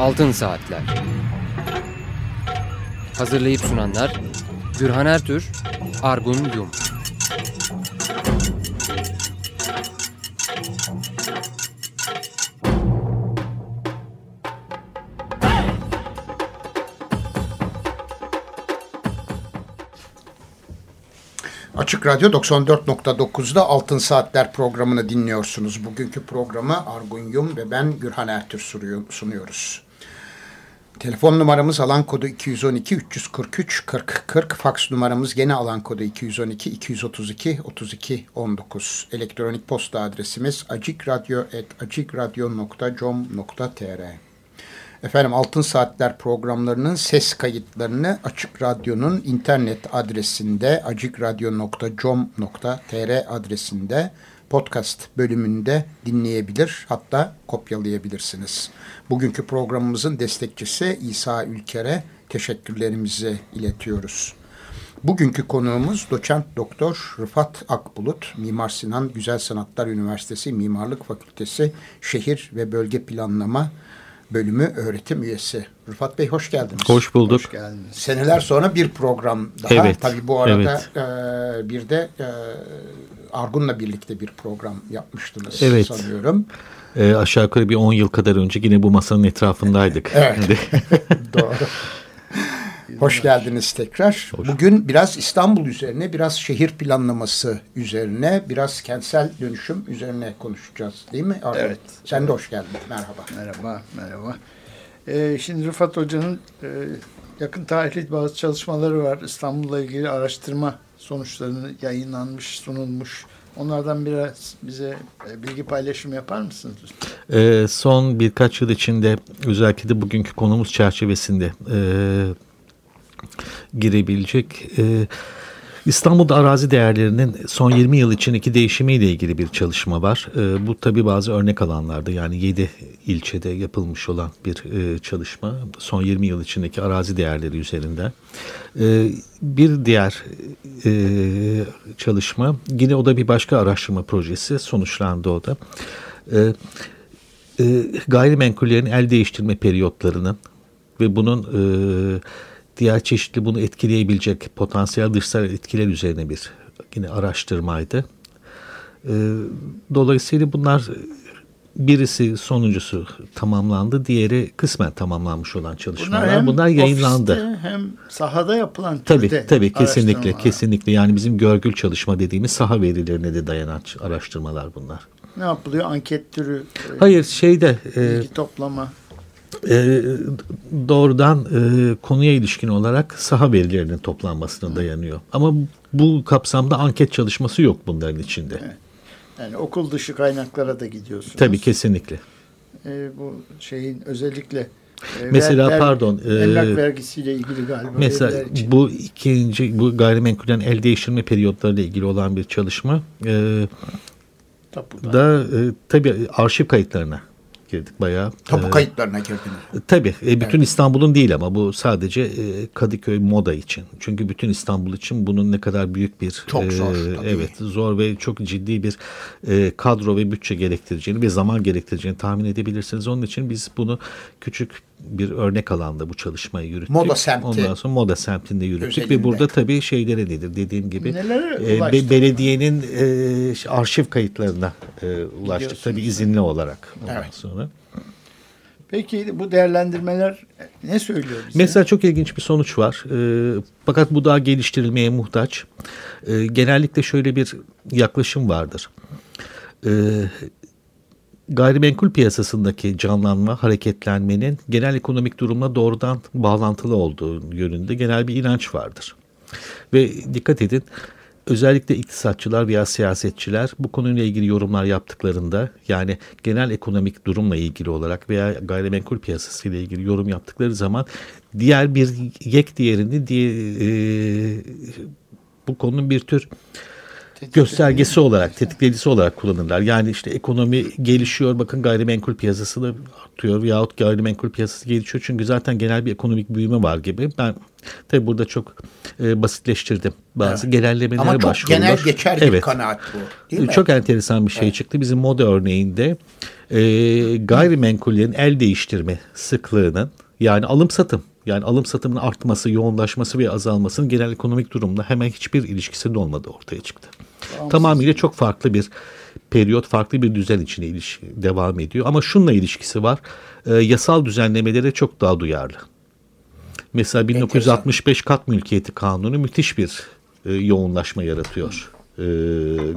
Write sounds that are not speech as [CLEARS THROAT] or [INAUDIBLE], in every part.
Altın Saatler Hazırlayıp sunanlar Gürhan Ertür, Argun Yum Açık Radyo 94.9'da Altın Saatler programını dinliyorsunuz. Bugünkü programı Argun Yum ve ben Gürhan Ertür sunuyoruz. Telefon numaramız alan kodu 212 343 40 40. Faks numaramız gene alan kodu 212 232 32 19. Elektronik posta adresimiz acikradyo.com.tr Efendim Altın Saatler programlarının ses kayıtlarını Açık Radyo'nun internet adresinde acikradyo.com.tr adresinde podcast bölümünde dinleyebilir hatta kopyalayabilirsiniz. Bugünkü programımızın destekçisi İsa Ülker'e teşekkürlerimizi iletiyoruz. Bugünkü konuğumuz doçent doktor Rıfat Akbulut, Mimar Sinan Güzel Sanatlar Üniversitesi Mimarlık Fakültesi Şehir ve Bölge Planlama bölümü öğretim üyesi. Rıfat Bey hoş geldiniz. Hoş bulduk. Hoş geldiniz. Seneler sonra bir program daha. Evet. Tabii bu arada evet. e, bir de e, Argun'la birlikte bir program yapmıştınız evet. sanıyorum. E, aşağı yukarı bir 10 yıl kadar önce yine bu masanın etrafındaydık. evet. [LAUGHS] Doğru. Hoş geldiniz tekrar. Hoş. Bugün biraz İstanbul üzerine, biraz şehir planlaması üzerine, biraz kentsel dönüşüm üzerine konuşacağız değil mi? Arda? Evet. Sen de hoş geldin. Merhaba. Merhaba, merhaba. Ee, şimdi Rıfat Hoca'nın e, yakın tarihli bazı çalışmaları var. İstanbul'la ilgili araştırma sonuçlarını yayınlanmış, sunulmuş. Onlardan biraz bize e, bilgi paylaşımı yapar mısınız? Ee, son birkaç yıl içinde özellikle de bugünkü konumuz çerçevesinde e, girebilecek. E, İstanbul'da arazi değerlerinin son 20 yıl içindeki değişimiyle ilgili bir çalışma var. E, bu tabii bazı örnek alanlarda yani 7 ilçede yapılmış olan bir e, çalışma. Son 20 yıl içindeki arazi değerleri üzerinden. E, bir diğer e, çalışma yine o da bir başka araştırma projesi sonuçlandı o da. E, e, gayrimenkullerin el değiştirme periyotlarının ve bunun diğer çeşitli bunu etkileyebilecek potansiyel dışsal etkiler üzerine bir yine araştırmaydı. E, dolayısıyla bunlar birisi sonuncusu tamamlandı, diğeri kısmen tamamlanmış olan çalışmalar. Bunlar, hem bunlar yayınlandı. Ofiste, hem sahada yapılan tabii tabii kesinlikle kesinlikle yani bizim görgül çalışma dediğimiz saha verilerine de dayanan araştırmalar bunlar. Ne yapılıyor? Anket türü. Hayır şeyde bilgi e, toplama e, doğrudan e, konuya ilişkin olarak saha verilerinin toplanmasına dayanıyor. Ama bu kapsamda anket çalışması yok bunların içinde. Evet. Yani okul dışı kaynaklara da gidiyorsunuz. Tabii kesinlikle. E, bu şeyin özellikle e, mesela ver, pardon. E, emlak vergisiyle ilgili galiba. Mesela bu ikinci bu gayrimenkulden el değiştirme periyotlarıyla ilgili olan bir çalışma. E, da e, tabii arşiv kayıtlarına girdik bayağı. Tapu e, kayıtlarına girdiniz. Tabii. E, bütün evet. İstanbul'un değil ama bu sadece e, Kadıköy moda için. Çünkü bütün İstanbul için bunun ne kadar büyük bir çok e, zor. Tabii. Evet, zor ve çok ciddi bir e, kadro ve bütçe gerektireceğini ve zaman gerektireceğini tahmin edebilirsiniz. Onun için biz bunu küçük bir örnek alanda bu çalışmayı yürüttük. Moda semti. Ondan sonra moda semtinde yürüttük Özelinde. ve burada tabii şeylere nedir dediğim gibi e, be, belediyenin e, arşiv kayıtlarına e, ulaştık tabii izinli olarak ondan evet. sonra. Peki bu değerlendirmeler ne söylüyor bize? Mesela çok ilginç bir sonuç var. E, fakat bu daha geliştirilmeye muhtaç. E, genellikle şöyle bir yaklaşım vardır. E, gayrimenkul piyasasındaki canlanma, hareketlenmenin genel ekonomik durumla doğrudan bağlantılı olduğu yönünde genel bir inanç vardır. Ve dikkat edin özellikle iktisatçılar veya siyasetçiler bu konuyla ilgili yorumlar yaptıklarında yani genel ekonomik durumla ilgili olarak veya gayrimenkul piyasası ile ilgili yorum yaptıkları zaman diğer bir yek diğerini diye e, bu konunun bir tür göstergesi olarak, tetikleyicisi olarak kullanırlar. Yani işte ekonomi gelişiyor, bakın gayrimenkul piyasası da artıyor yahut gayrimenkul piyasası gelişiyor. Çünkü zaten genel bir ekonomik büyüme var gibi. Ben tabii burada çok e, basitleştirdim. Bazı evet. genellemelere Ama çok başvurular. genel geçer bir evet. kanaat bu değil mi? Çok enteresan bir şey evet. çıktı. Bizim moda örneğinde e, gayrimenkullerin el değiştirme sıklığının yani alım satım yani alım satımın artması, yoğunlaşması ve azalmasının genel ekonomik durumla hemen hiçbir ilişkisi de olmadı ortaya çıktı. Tamam. Tamamıyla çok farklı bir periyot, farklı bir düzen içine ilişki devam ediyor. Ama şunla ilişkisi var. E, yasal düzenlemelere çok daha duyarlı. Mesela 1965 kat mülkiyeti kanunu müthiş bir e, yoğunlaşma yaratıyor e,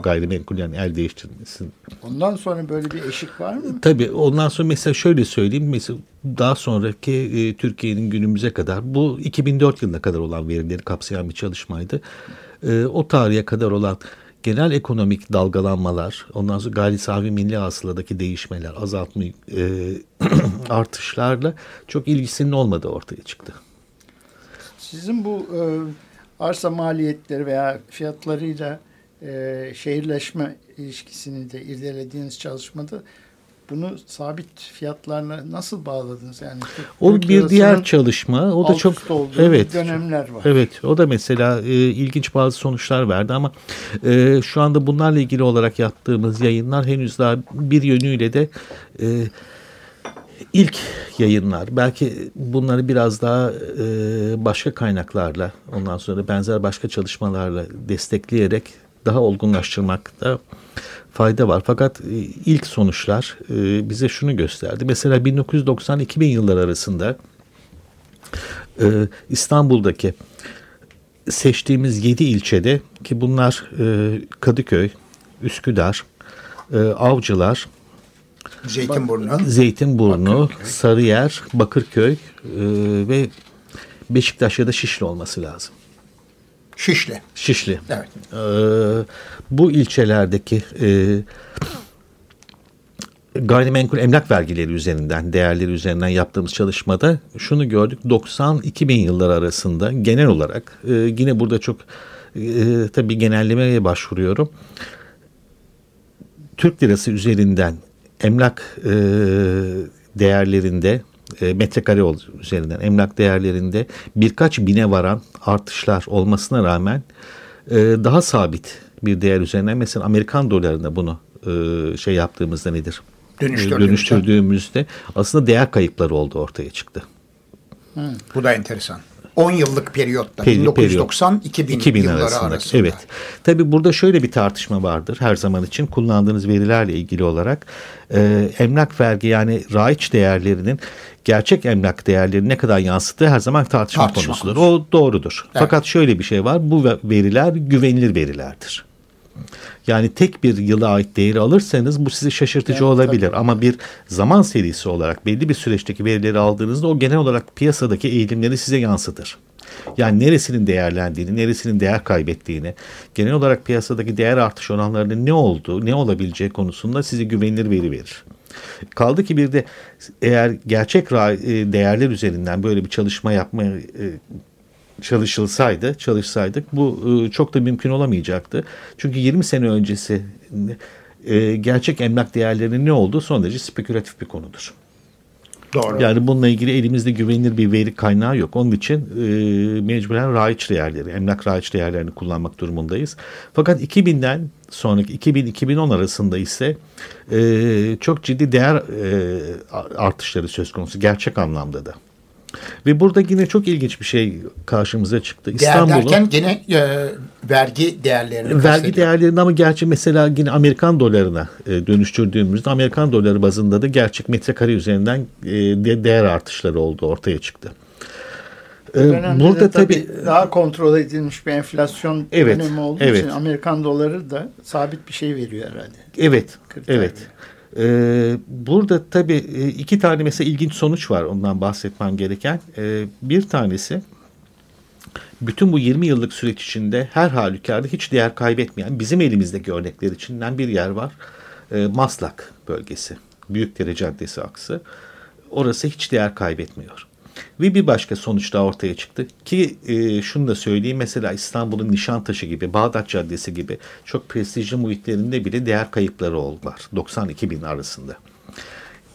gayrimenkul yani el değiştirmesi. Ondan sonra böyle bir eşik var mı? Tabii ondan sonra mesela şöyle söyleyeyim mesela daha sonraki e, Türkiye'nin günümüze kadar bu 2004 yılına kadar olan verileri kapsayan bir çalışmaydı. E, o tarihe kadar olan genel ekonomik dalgalanmalar, ondan sonra gayri sahibi milli hasıladaki değişmeler, azaltma, e, [CLEARS THROAT] artışlarla çok ilgisinin olmadığı ortaya çıktı. Sizin bu e, arsa maliyetleri veya fiyatlarıyla e, şehirleşme ilişkisini de irdelediğiniz çalışmada bunu sabit fiyatlarla nasıl bağladınız yani? O bir diğer çalışma. O da çok evet. dönemler var. Evet. O da mesela e, ilginç bazı sonuçlar verdi ama e, şu anda bunlarla ilgili olarak yaptığımız yayınlar henüz daha bir yönüyle de e, ilk yayınlar. Belki bunları biraz daha e, başka kaynaklarla ondan sonra benzer başka çalışmalarla destekleyerek daha olgunlaştırmakta fayda var. Fakat e, ilk sonuçlar e, bize şunu gösterdi. Mesela 1990-2000 yılları arasında e, İstanbul'daki seçtiğimiz 7 ilçede ki bunlar Kadıköy, Üsküdar, Avcılar, Zeytinburnu, Zeytinburnu, Bakırköy. Sarıyer, Bakırköy ve Beşiktaş ya da Şişli olması lazım. Şişli. Şişli. Evet. Ee, bu ilçelerdeki e, gayrimenkul emlak vergileri üzerinden, değerleri üzerinden yaptığımız çalışmada şunu gördük. 90-2000 yıllar arasında genel olarak e, yine burada çok e, tabii genellemeye başvuruyorum. Türk lirası üzerinden emlak e, değerlerinde e, metrekare üzerinden emlak değerlerinde birkaç bine varan artışlar olmasına rağmen e, daha sabit bir değer üzerinden mesela Amerikan dolarında bunu e, şey yaptığımızda nedir? Dönüştürdüğümüzde. Dönüştürdüğümüzde aslında değer kayıpları oldu ortaya çıktı. Hı. Bu da enteresan. 10 yıllık periyotta Peri, 1990-2000 2000 yılları arasında. arasında. Evet. Tabii burada şöyle bir tartışma vardır her zaman için kullandığınız verilerle ilgili olarak. E, emlak vergi yani raiç değerlerinin gerçek emlak değerleri ne kadar yansıttığı her zaman tartışma, tartışma konusudur. Konusu. O doğrudur. Evet. Fakat şöyle bir şey var. Bu veriler güvenilir verilerdir. Yani tek bir yıla ait değeri alırsanız bu sizi şaşırtıcı evet, olabilir. Tabii. Ama bir zaman serisi olarak belli bir süreçteki verileri aldığınızda o genel olarak piyasadaki eğilimleri size yansıtır. Yani neresinin değerlendiğini, neresinin değer kaybettiğini, genel olarak piyasadaki değer artış oranlarının ne olduğu, ne olabileceği konusunda size güvenilir veri verir. Kaldı ki bir de eğer gerçek e, değerler üzerinden böyle bir çalışma yapmaya e, çalışılsaydı, çalışsaydık bu e, çok da mümkün olamayacaktı. Çünkü 20 sene öncesi gerçek emlak değerlerinin ne olduğu son derece spekülatif bir konudur. Doğru. Yani bununla ilgili elimizde güvenilir bir veri kaynağı yok. Onun için e, mecburen raiç değerleri, emlak raiç değerlerini kullanmak durumundayız. Fakat 2000'den sonraki 2000-2010 arasında ise e, çok ciddi değer e, artışları söz konusu gerçek anlamda da. Ve burada yine çok ilginç bir şey karşımıza çıktı. Değer derken gene e, vergi değerlerini Vergi değerlerini ama gerçi mesela yine Amerikan dolarına e, dönüştürdüğümüzde Amerikan doları bazında da gerçek metrekare üzerinden e, değer artışları oldu ortaya çıktı. E, burada tabii, tabii daha kontrol edilmiş bir enflasyon evet, dönemi olduğu evet. için Amerikan doları da sabit bir şey veriyor herhalde. Evet, Kriter evet. Ee, burada tabii e, iki tane mesela ilginç sonuç var ondan bahsetmem gereken. Ee, bir tanesi bütün bu 20 yıllık süreç içinde her halükarda hiç değer kaybetmeyen bizim elimizdeki örnekler içinden bir yer var. Ee, Maslak bölgesi. Büyükdere Caddesi aksı. Orası hiç değer kaybetmiyor. Ve bir başka sonuç da ortaya çıktı ki e, şunu da söyleyeyim mesela İstanbul'un Nişantaşı gibi Bağdat Caddesi gibi çok prestijli muhitlerinde bile değer kayıpları oldular 92 bin arasında.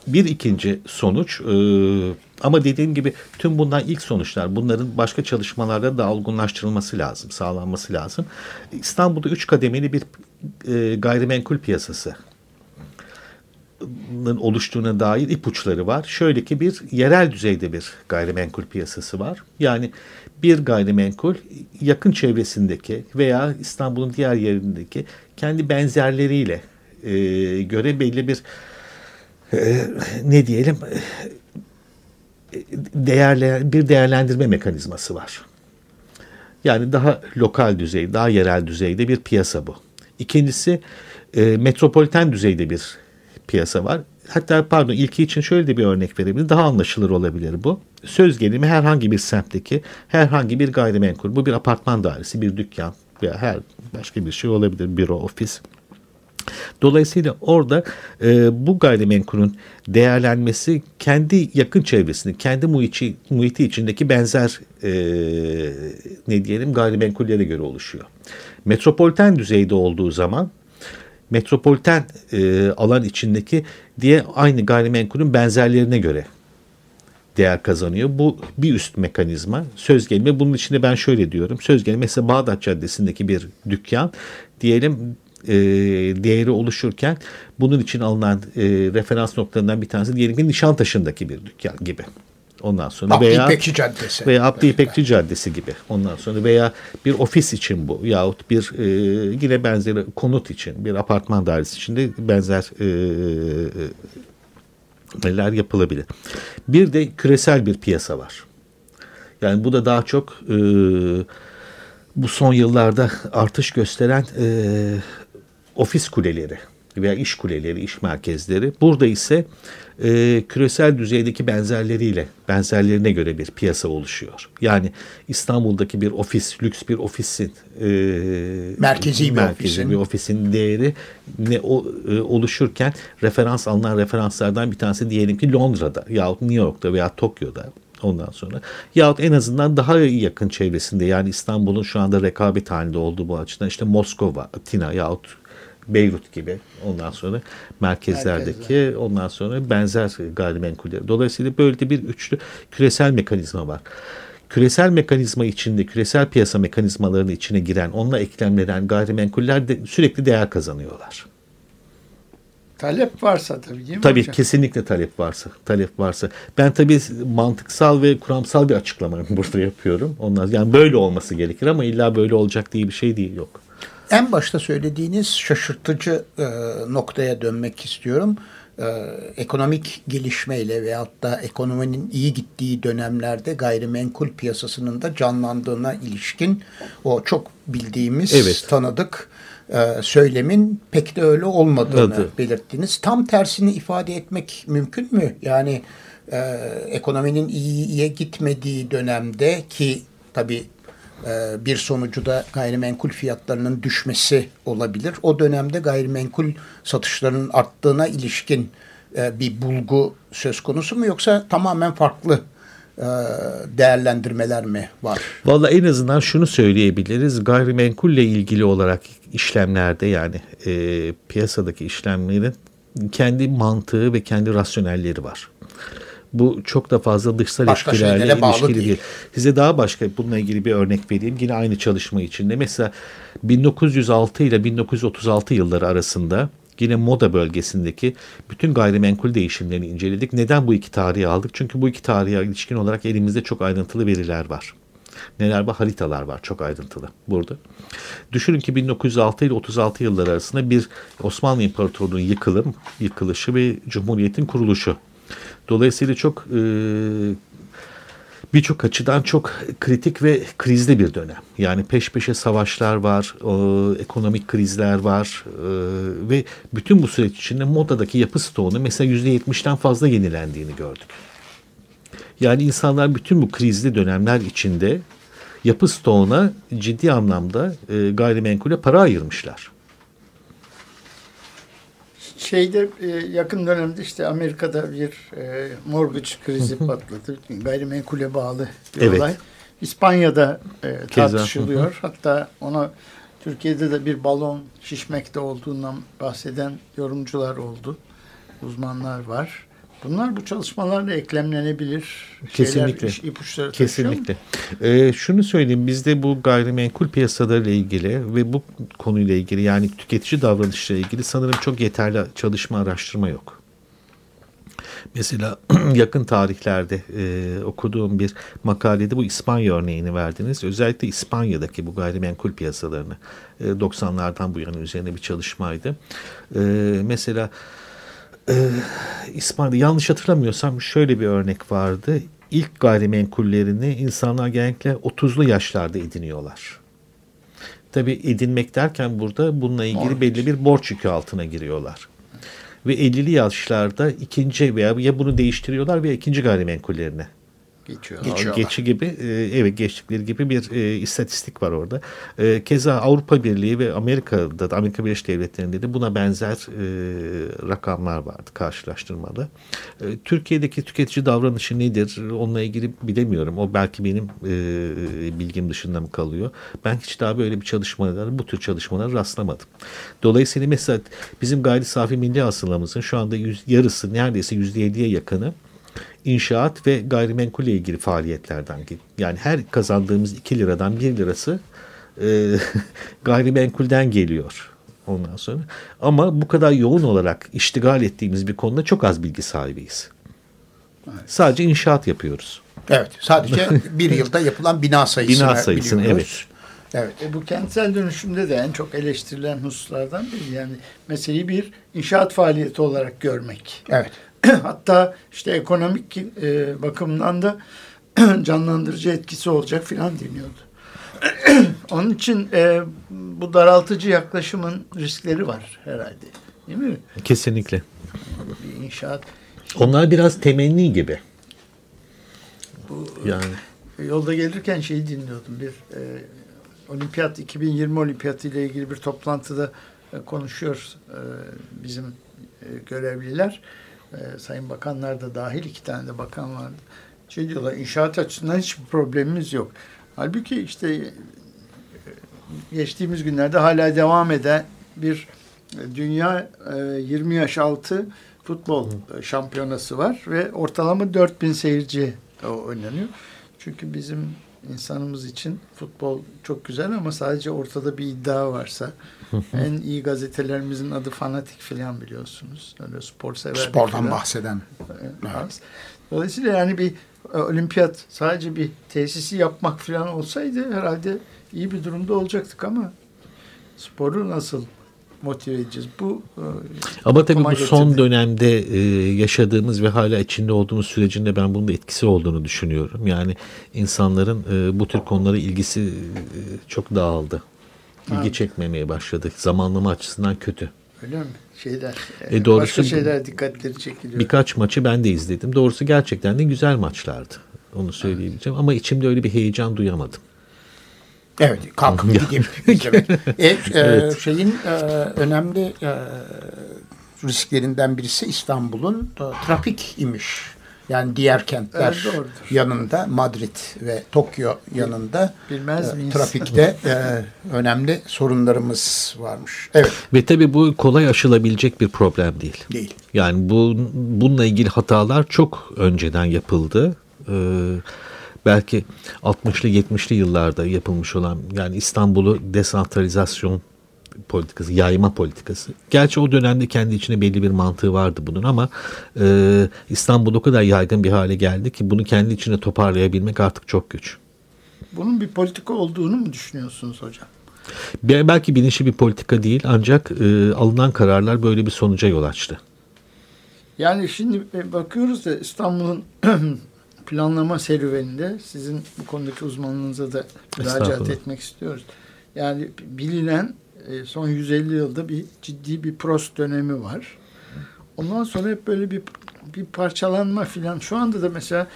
Bir ikinci sonuç e, ama dediğim gibi tüm bunlar ilk sonuçlar. Bunların başka çalışmalarda da olgunlaştırılması lazım, sağlanması lazım. İstanbul'da üç kademeli bir e, gayrimenkul piyasası oluştuğuna dair ipuçları var. Şöyle ki bir yerel düzeyde bir gayrimenkul piyasası var. Yani bir gayrimenkul yakın çevresindeki veya İstanbul'un diğer yerindeki kendi benzerleriyle e, göre belli bir e, ne diyelim e, değerle, bir değerlendirme mekanizması var. Yani daha lokal düzey, daha yerel düzeyde bir piyasa bu. İkincisi e, metropoliten düzeyde bir piyasa var. Hatta pardon ilki için şöyle de bir örnek verebilirim. Daha anlaşılır olabilir bu. Söz gelimi herhangi bir semtteki herhangi bir gayrimenkul. Bu bir apartman dairesi, bir dükkan veya her başka bir şey olabilir. Büro, ofis. Dolayısıyla orada e, bu gayrimenkulün değerlenmesi kendi yakın çevresini, kendi muhiti, muhiti içindeki benzer e, ne diyelim gayrimenkullere göre oluşuyor. Metropoliten düzeyde olduğu zaman metropoliten e, alan içindeki diye aynı gayrimenkulün benzerlerine göre değer kazanıyor. Bu bir üst mekanizma. Söz gelimi bunun içinde ben şöyle diyorum. Söz gelimi mesela Bağdat Caddesi'ndeki bir dükkan diyelim e, değeri oluşurken bunun için alınan e, referans noktalarından bir tanesi diyelim ki Nişantaşı'ndaki bir dükkan gibi. Ondan sonra Abdi veya İpekçi Caddesi. veya Abdi İpekçi Caddesi gibi. Ondan sonra veya bir ofis için bu yahut bir e, yine benzeri konut için bir apartman dairesi için de benzer e, neler yapılabilir. Bir de küresel bir piyasa var. Yani bu da daha çok e, bu son yıllarda artış gösteren e, ofis kuleleri veya iş kuleleri, iş merkezleri. Burada ise e, küresel düzeydeki benzerleriyle, benzerlerine göre bir piyasa oluşuyor. Yani İstanbul'daki bir ofis, lüks bir ofisin e, merkezi, bir, merkezi ofisin. bir ofisin değeri ne o, e, oluşurken referans alınan referanslardan bir tanesi diyelim ki Londra'da yahut New York'ta veya Tokyo'da ondan sonra. Yahut en azından daha yakın çevresinde yani İstanbul'un şu anda rekabet halinde olduğu bu açıdan işte Moskova, Atina yahut Beyrut gibi ondan sonra merkezlerdeki Merkezler. ondan sonra benzer gayrimenkuller. Dolayısıyla böyle de bir üçlü küresel mekanizma var. Küresel mekanizma içinde, küresel piyasa mekanizmalarının içine giren, onunla eklemlenen gayrimenkuller de sürekli değer kazanıyorlar. Talep varsa tabii değil mi Tabii hocam? kesinlikle talep varsa. Talep varsa. Ben tabii mantıksal ve kuramsal bir açıklama [LAUGHS] burada yapıyorum. Onlar yani böyle olması gerekir ama illa böyle olacak diye bir şey değil yok. En başta söylediğiniz şaşırtıcı e, noktaya dönmek istiyorum. E, ekonomik gelişmeyle veyahut da ekonominin iyi gittiği dönemlerde gayrimenkul piyasasının da canlandığına ilişkin o çok bildiğimiz, evet. tanıdık e, söylemin pek de öyle olmadığını evet. belirttiniz. Tam tersini ifade etmek mümkün mü? Yani e, ekonominin iyiye gitmediği dönemde ki tabii bir sonucu da gayrimenkul fiyatlarının düşmesi olabilir. O dönemde gayrimenkul satışlarının arttığına ilişkin e, bir bulgu söz konusu mu yoksa tamamen farklı e, değerlendirmeler mi var? Valla en azından şunu söyleyebiliriz. Gayrimenkulle ilgili olarak işlemlerde yani e, piyasadaki işlemlerin kendi mantığı ve kendi rasyonelleri var. Bu çok da fazla dışsal başka etkilerle ilişkili değil. değil. Size daha başka bununla ilgili bir örnek vereyim. Yine aynı çalışma içinde. Mesela 1906 ile 1936 yılları arasında yine moda bölgesindeki bütün gayrimenkul değişimlerini inceledik. Neden bu iki tarihi aldık? Çünkü bu iki tarihe ilişkin olarak elimizde çok ayrıntılı veriler var. Neler var? Haritalar var çok ayrıntılı burada. Düşünün ki 1906 ile 36 yılları arasında bir Osmanlı İmparatorluğu'nun yıkılım, yıkılışı ve Cumhuriyet'in kuruluşu Dolayısıyla çok e, birçok açıdan çok kritik ve krizli bir dönem. Yani peş peşe savaşlar var, e, ekonomik krizler var e, ve bütün bu süreç içinde modadaki yapı stoğunu mesela yüzde yetmişten fazla yenilendiğini gördük. Yani insanlar bütün bu krizli dönemler içinde yapı stoğuna ciddi anlamda e, gayrimenkule para ayırmışlar. Şeyde e, yakın dönemde işte Amerika'da bir e, mortgage krizi patladı. Gayrimenkule bağlı bir Evet. olay. İspanya'da e, tartışılıyor. Hatta ona Türkiye'de de bir balon şişmekte olduğundan bahseden yorumcular oldu. Uzmanlar var. Bunlar bu çalışmalarla eklemlenebilir. Kesinlikle. Şeyler, ipuçları? Kesinlikle. Ee, şunu söyleyeyim bizde bu gayrimenkul piyasalarıyla ilgili ve bu konuyla ilgili yani tüketici davranışıyla ilgili sanırım çok yeterli çalışma araştırma yok. Mesela [CLEARS THROAT] yakın tarihlerde e, okuduğum bir makalede bu İspanya örneğini verdiniz. Özellikle İspanya'daki bu gayrimenkul piyasalarını e, 90'lardan bu yana üzerine bir çalışmaydı. E, mesela e, yanlış hatırlamıyorsam şöyle bir örnek vardı. İlk gayrimenkullerini insanlar genellikle 30'lu yaşlarda ediniyorlar. Tabi edinmek derken burada bununla ilgili Mortgage. belli bir borç yükü altına giriyorlar. Ve 50'li yaşlarda ikinci veya ya bunu değiştiriyorlar veya ikinci gayrimenkullerine Geçiyor. Geçiyorlar. geçi gibi e, evet geçtikleri gibi bir e, istatistik var orada. E, keza Avrupa Birliği ve Amerika'da da Amerika Birleşik Devletleri'nde de buna benzer e, rakamlar vardı karşılaştırmada. E, Türkiye'deki tüketici davranışı nedir? Onunla ilgili bilemiyorum. O belki benim e, bilgim dışında mı kalıyor? Ben hiç daha böyle bir çalışmalara, bu tür çalışmalara rastlamadım. Dolayısıyla mesela bizim gayri safi milli hasılamızın şu anda yüz, yarısı neredeyse yüzde yediye yakını inşaat ve gayrimenkulle ilgili faaliyetlerden yani her kazandığımız 2 liradan 1 lirası e, [LAUGHS] gayrimenkulden geliyor ondan sonra. Ama bu kadar yoğun olarak iştigal ettiğimiz bir konuda çok az bilgi sahibiyiz. Sadece inşaat yapıyoruz. Evet. Sadece [LAUGHS] bir yılda yapılan bina sayısını Bina sayısını, biliyoruz. Evet. E bu kentsel dönüşümde de en çok eleştirilen hususlardan biri. Yani meseleyi bir inşaat faaliyeti olarak görmek. Evet. [CLEARS THROAT] Hatta işte ekonomik e, bakımdan da [CLEARS THROAT] canlandırıcı etkisi olacak filan deniyordu. [CLEARS THROAT] Onun için e, bu daraltıcı yaklaşımın riskleri var herhalde. Değil mi? Kesinlikle. Bir inşaat. Onlar biraz temenni gibi. Yani Yolda gelirken şeyi dinliyordum. Bir e, Olimpiyat 2020 Olimpiyatı ile ilgili bir toplantıda e, konuşuyor e, bizim e, görevliler. E, Sayın Bakanlar da dahil iki tane de bakan vardı. Şey diyorlar inşaat açısından hiçbir problemimiz yok. Halbuki işte e, geçtiğimiz günlerde hala devam eden bir e, dünya e, 20 yaş altı futbol e, şampiyonası var ve ortalama 4000 seyirci e, oynanıyor. Çünkü bizim insanımız için futbol çok güzel ama sadece ortada bir iddia varsa [LAUGHS] en iyi gazetelerimizin adı fanatik filan biliyorsunuz. Öyle spor sever. Spordan bahseden. Az. Dolayısıyla yani bir e, olimpiyat sadece bir tesisi yapmak filan olsaydı herhalde iyi bir durumda olacaktık ama sporu nasıl motive edeceğiz? Bu e, Ama tabii bu son getirdi. dönemde e, yaşadığımız ve hala içinde olduğumuz sürecinde ben bunun da etkisi olduğunu düşünüyorum. Yani insanların e, bu tür konulara ilgisi e, çok dağıldı. İlgi Evet. çekmemeye başladı. Zamanlama açısından kötü. Öyle mi? Şeyler. E, doğrusu başka şeyler dikkatleri çekiliyor. Birkaç maçı ben de izledim. Doğrusu gerçekten de güzel maçlardı. Onu söyleyebileceğim. Ama içimde öyle bir heyecan duyamadım. Evet. Kalkıp gidip [LAUGHS] izlemek. [LAUGHS] E, e, Şeyin e, önemli e, risklerinden birisi İstanbul'un e, trafik imiş. Yani diğer kentler Evet, doğrudur. yanında Madrid ve Tokyo yanında Bilmez e, miyiz? trafikte e, önemli sorunlarımız varmış. Evet. Ve tabii bu kolay aşılabilecek bir problem değil. Değil. Yani bu bununla ilgili hatalar çok önceden yapıldı. Ee, belki 60'lı 70'li yıllarda yapılmış olan yani İstanbul'u desantralizasyon politikası, yayma politikası. Gerçi o dönemde kendi içine belli bir mantığı vardı bunun ama e, İstanbul o kadar yaygın bir hale geldi ki bunu kendi içine toparlayabilmek artık çok güç. Bunun bir politika olduğunu mu düşünüyorsunuz hocam? Be- Belki bilinçli bir politika değil ancak e, alınan kararlar böyle bir sonuca yol açtı. Yani şimdi e, bakıyoruz da İstanbul'un [CLEARS THROAT] planlama serüveninde sizin bu konudaki uzmanlığınıza da müracaat etmek istiyoruz. Yani bilinen e, son 150 yılda bir ciddi bir Prost dönemi var. Ondan sonra hep böyle bir bir parçalanma filan. Şu anda da mesela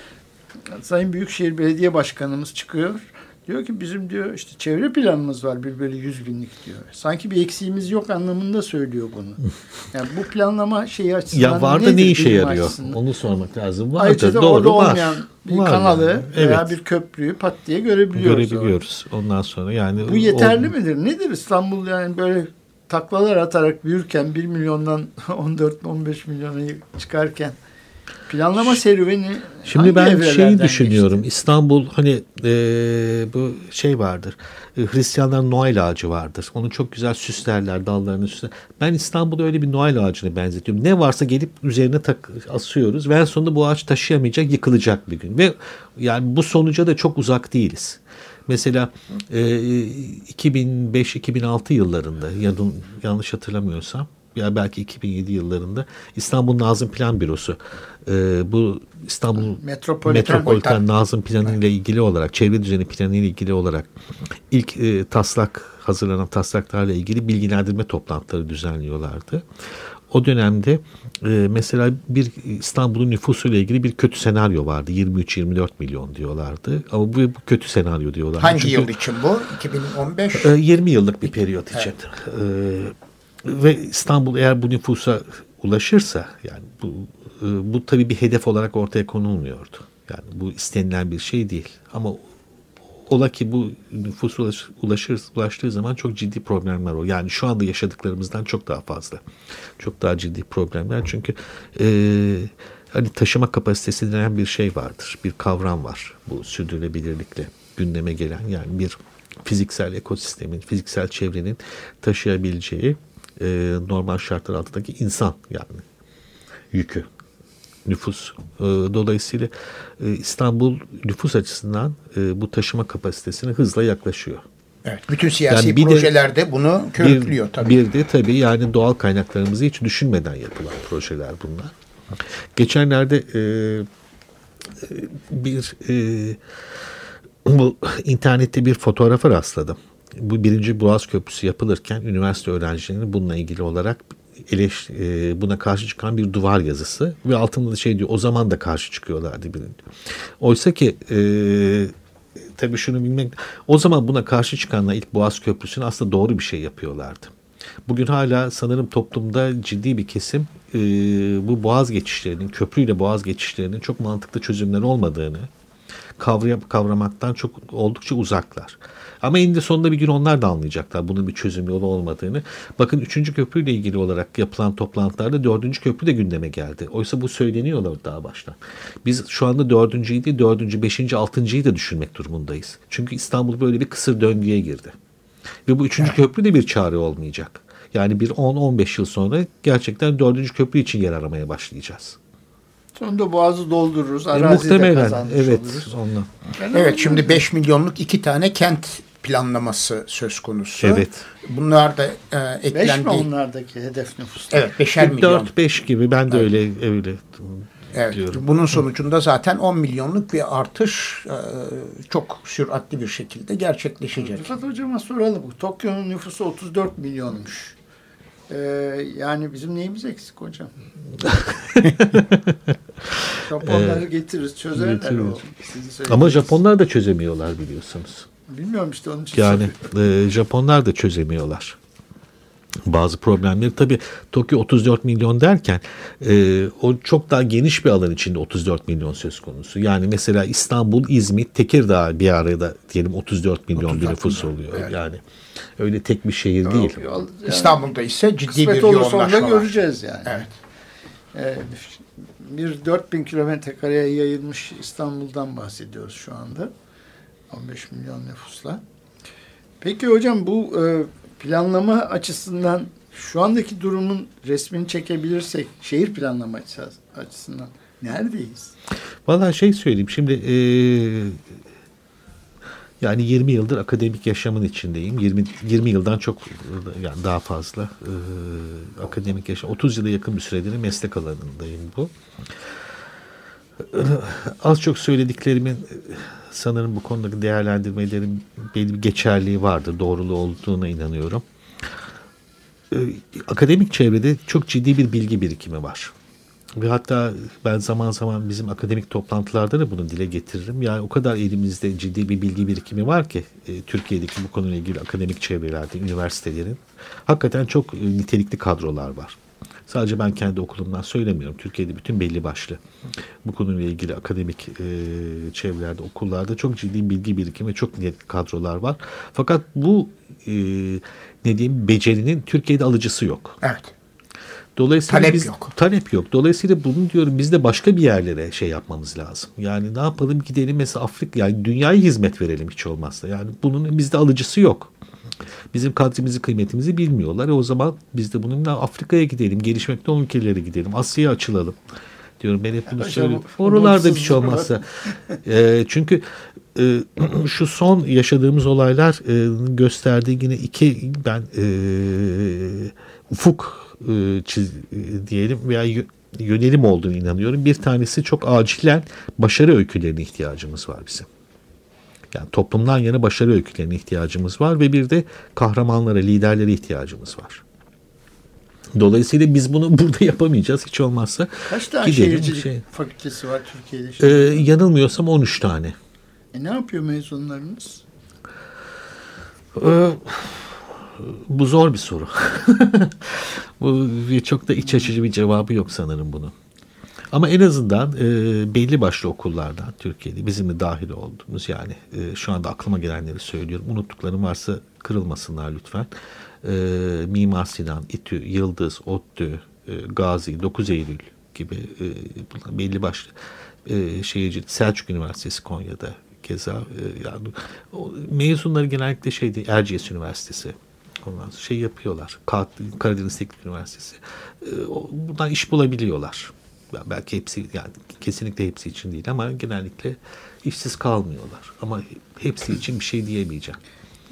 Sayın Büyükşehir Belediye Başkanımız çıkıyor. Diyor ki bizim diyor işte çevre planımız var bir böyle yüz binlik diyor. Sanki bir eksiğimiz yok anlamında söylüyor bunu. [LAUGHS] Yani bu planlama şeyi açısından Ya var da ne işe yarıyor? açısından? Onu sormak lazım. Var Ayrıca da doğru orada var. olmayan bir Var kanalı yani. veya Evet. bir köprüyü pat diye görebiliyoruz. görebiliyoruz. Ondan sonra yani Bu yeterli o- midir? Nedir İstanbul yani böyle taklalar atarak büyürken 1 milyondan [LAUGHS] 14-15 milyona çıkarken planlama serüveni Şimdi ben şeyi geçti? düşünüyorum. İstanbul hani e, bu şey vardır. E, Hristiyanların Noel ağacı vardır. Onu çok güzel süslerler dallarını süsler. Ben İstanbul'u öyle bir Noel ağacına benzetiyorum. Ne varsa gelip üzerine tak, asıyoruz ve en sonunda bu ağaç taşıyamayacak, yıkılacak bir gün. Ve yani bu sonuca da çok uzak değiliz. Mesela e, 2005-2006 yıllarında yan- yanlış hatırlamıyorsam ya belki 2007 yıllarında İstanbul Nazım Plan Bürosu e, bu İstanbul Metropoliten. Metropoliten Nazım Planı ile ilgili olarak çevre düzeni planı ile ilgili olarak ilk e, taslak hazırlanan taslaklarla ilgili bilgilendirme toplantıları düzenliyorlardı. O dönemde e, mesela bir İstanbul'un nüfusuyla ilgili bir kötü senaryo vardı. 23-24 milyon diyorlardı. Ama bu, bu kötü senaryo diyorlar. Hangi Çünkü- yıl için bu? 2015? e, 20 yıllık bir periyot için. E, ve İstanbul eğer bu nüfusa ulaşırsa yani bu e, bu tabii bir hedef olarak ortaya konulmuyordu. Yani bu istenilen bir şey değil. Ama ola ki bu nüfus ulaş, ulaşır, ulaştığı zaman çok ciddi problemler o. Yani şu anda yaşadıklarımızdan çok daha fazla. Çok daha ciddi problemler. Çünkü e, hani taşıma kapasitesi denen bir şey vardır. Bir kavram var. Bu sürdürülebilirlikle gündeme gelen yani bir fiziksel ekosistemin, fiziksel çevrenin taşıyabileceği e, normal şartlar altındaki insan yani yükü nüfus. E, Dolayısıyla e, İstanbul nüfus açısından e, bu taşıma kapasitesine hızla yaklaşıyor. Evet. Bütün siyasi Yani bir de- projelerde bunu körüklüyor tabii. Bir de tabii yani doğal kaynaklarımızı hiç düşünmeden yapılan projeler bunlar. Geçenlerde e, bir e, bu internette bir fotoğrafa rastladım. Bu birinci Boğaz Köprüsü yapılırken üniversite öğrencilerinin bununla ilgili olarak eleş, e, buna karşı çıkan bir duvar yazısı ve altında da şey diyor o zaman da karşı çıkıyorlardı birinin. Oysa ki e, tabii şunu bilmek o zaman buna karşı çıkanlar ilk Boğaz Köprüsü'nü aslında doğru bir şey yapıyorlardı. Bugün hala sanırım toplumda ciddi bir kesim e, bu boğaz geçişlerinin, köprüyle boğaz geçişlerinin çok mantıklı çözümler olmadığını kavraya, kavramaktan çok oldukça uzaklar. Ama eninde sonunda bir gün onlar da anlayacaklar bunun bir çözüm yolu olmadığını. Bakın 3. köprüyle ilgili olarak yapılan toplantılarda 4. köprü de gündeme geldi. Oysa bu söyleniyorlar daha baştan. Biz şu anda 4.'yi değil 4. 5. 6.'yı da düşünmek durumundayız. Çünkü İstanbul böyle bir kısır döngüye girdi. Ve bu üçüncü köprü de bir çare olmayacak. Yani bir 10-15 yıl sonra gerçekten dördüncü köprü için yer aramaya başlayacağız. Sonunda boğazı doldururuz. E, Arazi de muhtemelen kazanmış evet oluruz. onunla. Ben Evet şimdi 5 milyonluk iki tane kent planlaması söz konusu. Evet. Bunlar da e, Beş mi eklendi. onlardaki hedef nüfuslar? Evet 5'er milyon. 4-5 gibi ben de öyle öyle Evet. diyorum. Bunun sonucunda zaten 10 milyonluk bir artış e, çok süratli bir şekilde gerçekleşecek. Rıfat Hocam'a soralım. Tokyo'nun nüfusu 34 milyonmuş. Ee, yani bizim neyimiz eksik hocam? [LAUGHS] Japonları getiririz, çözerler getiririz. o. Ama. Japonlar da çözemiyorlar biliyorsunuz. Bilmiyorum işte onun için Yani e, Japonlar da çözemiyorlar. Bazı problemleri tabii Tokyo 34 milyon derken e, o çok daha geniş bir alan içinde 34 milyon söz konusu. Yani mesela İstanbul, İzmit, Tekirdağ bir arada diyelim 34 milyon 34 bir nüfus milyon, oluyor. evet. Yani öyle tek bir şehir değil. Yol- yani İstanbul'da ise ciddi bir kısmet yoğunlaşma var. göreceğiz yani. Evet. Ee, bir 4000 kilometre kareye yayılmış İstanbul'dan bahsediyoruz şu anda. 15 milyon nüfusla. Peki hocam bu e, planlama açısından şu andaki durumun resmini çekebilirsek şehir planlama açı- açısından neredeyiz? Valla şey söyleyeyim şimdi e, yani 20 yıldır akademik yaşamın içindeyim. 20 20 yıldan çok yani daha fazla e, akademik yaşam. 30 yıla yakın bir süredir meslek alanındayım bu. Az çok söylediklerimin sanırım bu konudaki değerlendirmelerin belli bir geçerliği vardır. Doğruluğu olduğuna inanıyorum. E, Akademik çevrede çok ciddi bir bilgi birikimi var. Ve hatta ben zaman zaman bizim akademik toplantılarda da bunu dile getiririm. Yani o kadar elimizde ciddi bir bilgi birikimi var ki e, Türkiye'deki bu konuyla ilgili akademik çevrelerde, üniversitelerin hakikaten çok e, nitelikli kadrolar var. Sadece ben kendi okulumdan söylemiyorum. Türkiye'de bütün belli başlı bu konuyla ilgili akademik e, çevrelerde, okullarda çok ciddi bilgi birikimi ve çok nitelikli kadrolar var. Fakat bu e, ne diyeyim becerinin Türkiye'de alıcısı yok. Evet. Dolayısıyla Talep biz, yok. Talep yok. Dolayısıyla bunu diyorum biz de başka bir yerlere şey yapmamız lazım. Yani ne yapalım gidelim mesela Afrika yani dünyaya hizmet verelim hiç olmazsa. Yani bunun bizde alıcısı yok. Bizim kadrimizi kıymetimizi bilmiyorlar. E o zaman biz de bununla Afrika'ya gidelim. Gelişmekte olan ülkelere gidelim. Asya'ya açılalım. Diyorum ben hep bunu söylüyorum. Oralarda bir şey olmazsa. E, çünkü e, [CLEARS THROAT] şu son yaşadığımız olaylar e, gösterdiği yine iki ben e, ufuk e, çiz, e, diyelim veya yö- yönelim olduğunu inanıyorum. Bir tanesi çok acilen başarı öykülerine ihtiyacımız var bizim. Yani toplumdan yana başarı öykülerine ihtiyacımız var ve bir de kahramanlara, liderlere ihtiyacımız var. Dolayısıyla biz bunu [LAUGHS] burada yapamayacağız hiç olmazsa. Kaç tane Gidelim, şehircilik şey- fakültesi var Türkiye'de? Ee, şimdi? yanılmıyorsam 13 tane. E, ne yapıyor mezunlarınız? Ee, bu zor bir soru. [LAUGHS] bu çok da iç açıcı bir cevabı yok sanırım bunun. Ama en azından e, belli başlı okullardan Türkiye'de bizim de dahil olduğumuz yani e, şu anda aklıma gelenleri söylüyorum. Unuttuklarım varsa kırılmasınlar lütfen. E, Mimar Sinan, İTÜ, Yıldız, ODTÜ, e, Gazi, 9 Eylül gibi e, belli başlı e, şehircilik, Selçuk Üniversitesi Konya'da keza e, yani o, mezunları genellikle şeydi Erciyes Üniversitesi ondan sonra şey yapıyorlar. Ka- Karadeniz Teknik Üniversitesi. E, o- buradan iş bulabiliyorlar. Belki hepsi yani kesinlikle hepsi için değil ama genellikle işsiz kalmıyorlar. Ama hepsi için bir şey diyemeyeceğim.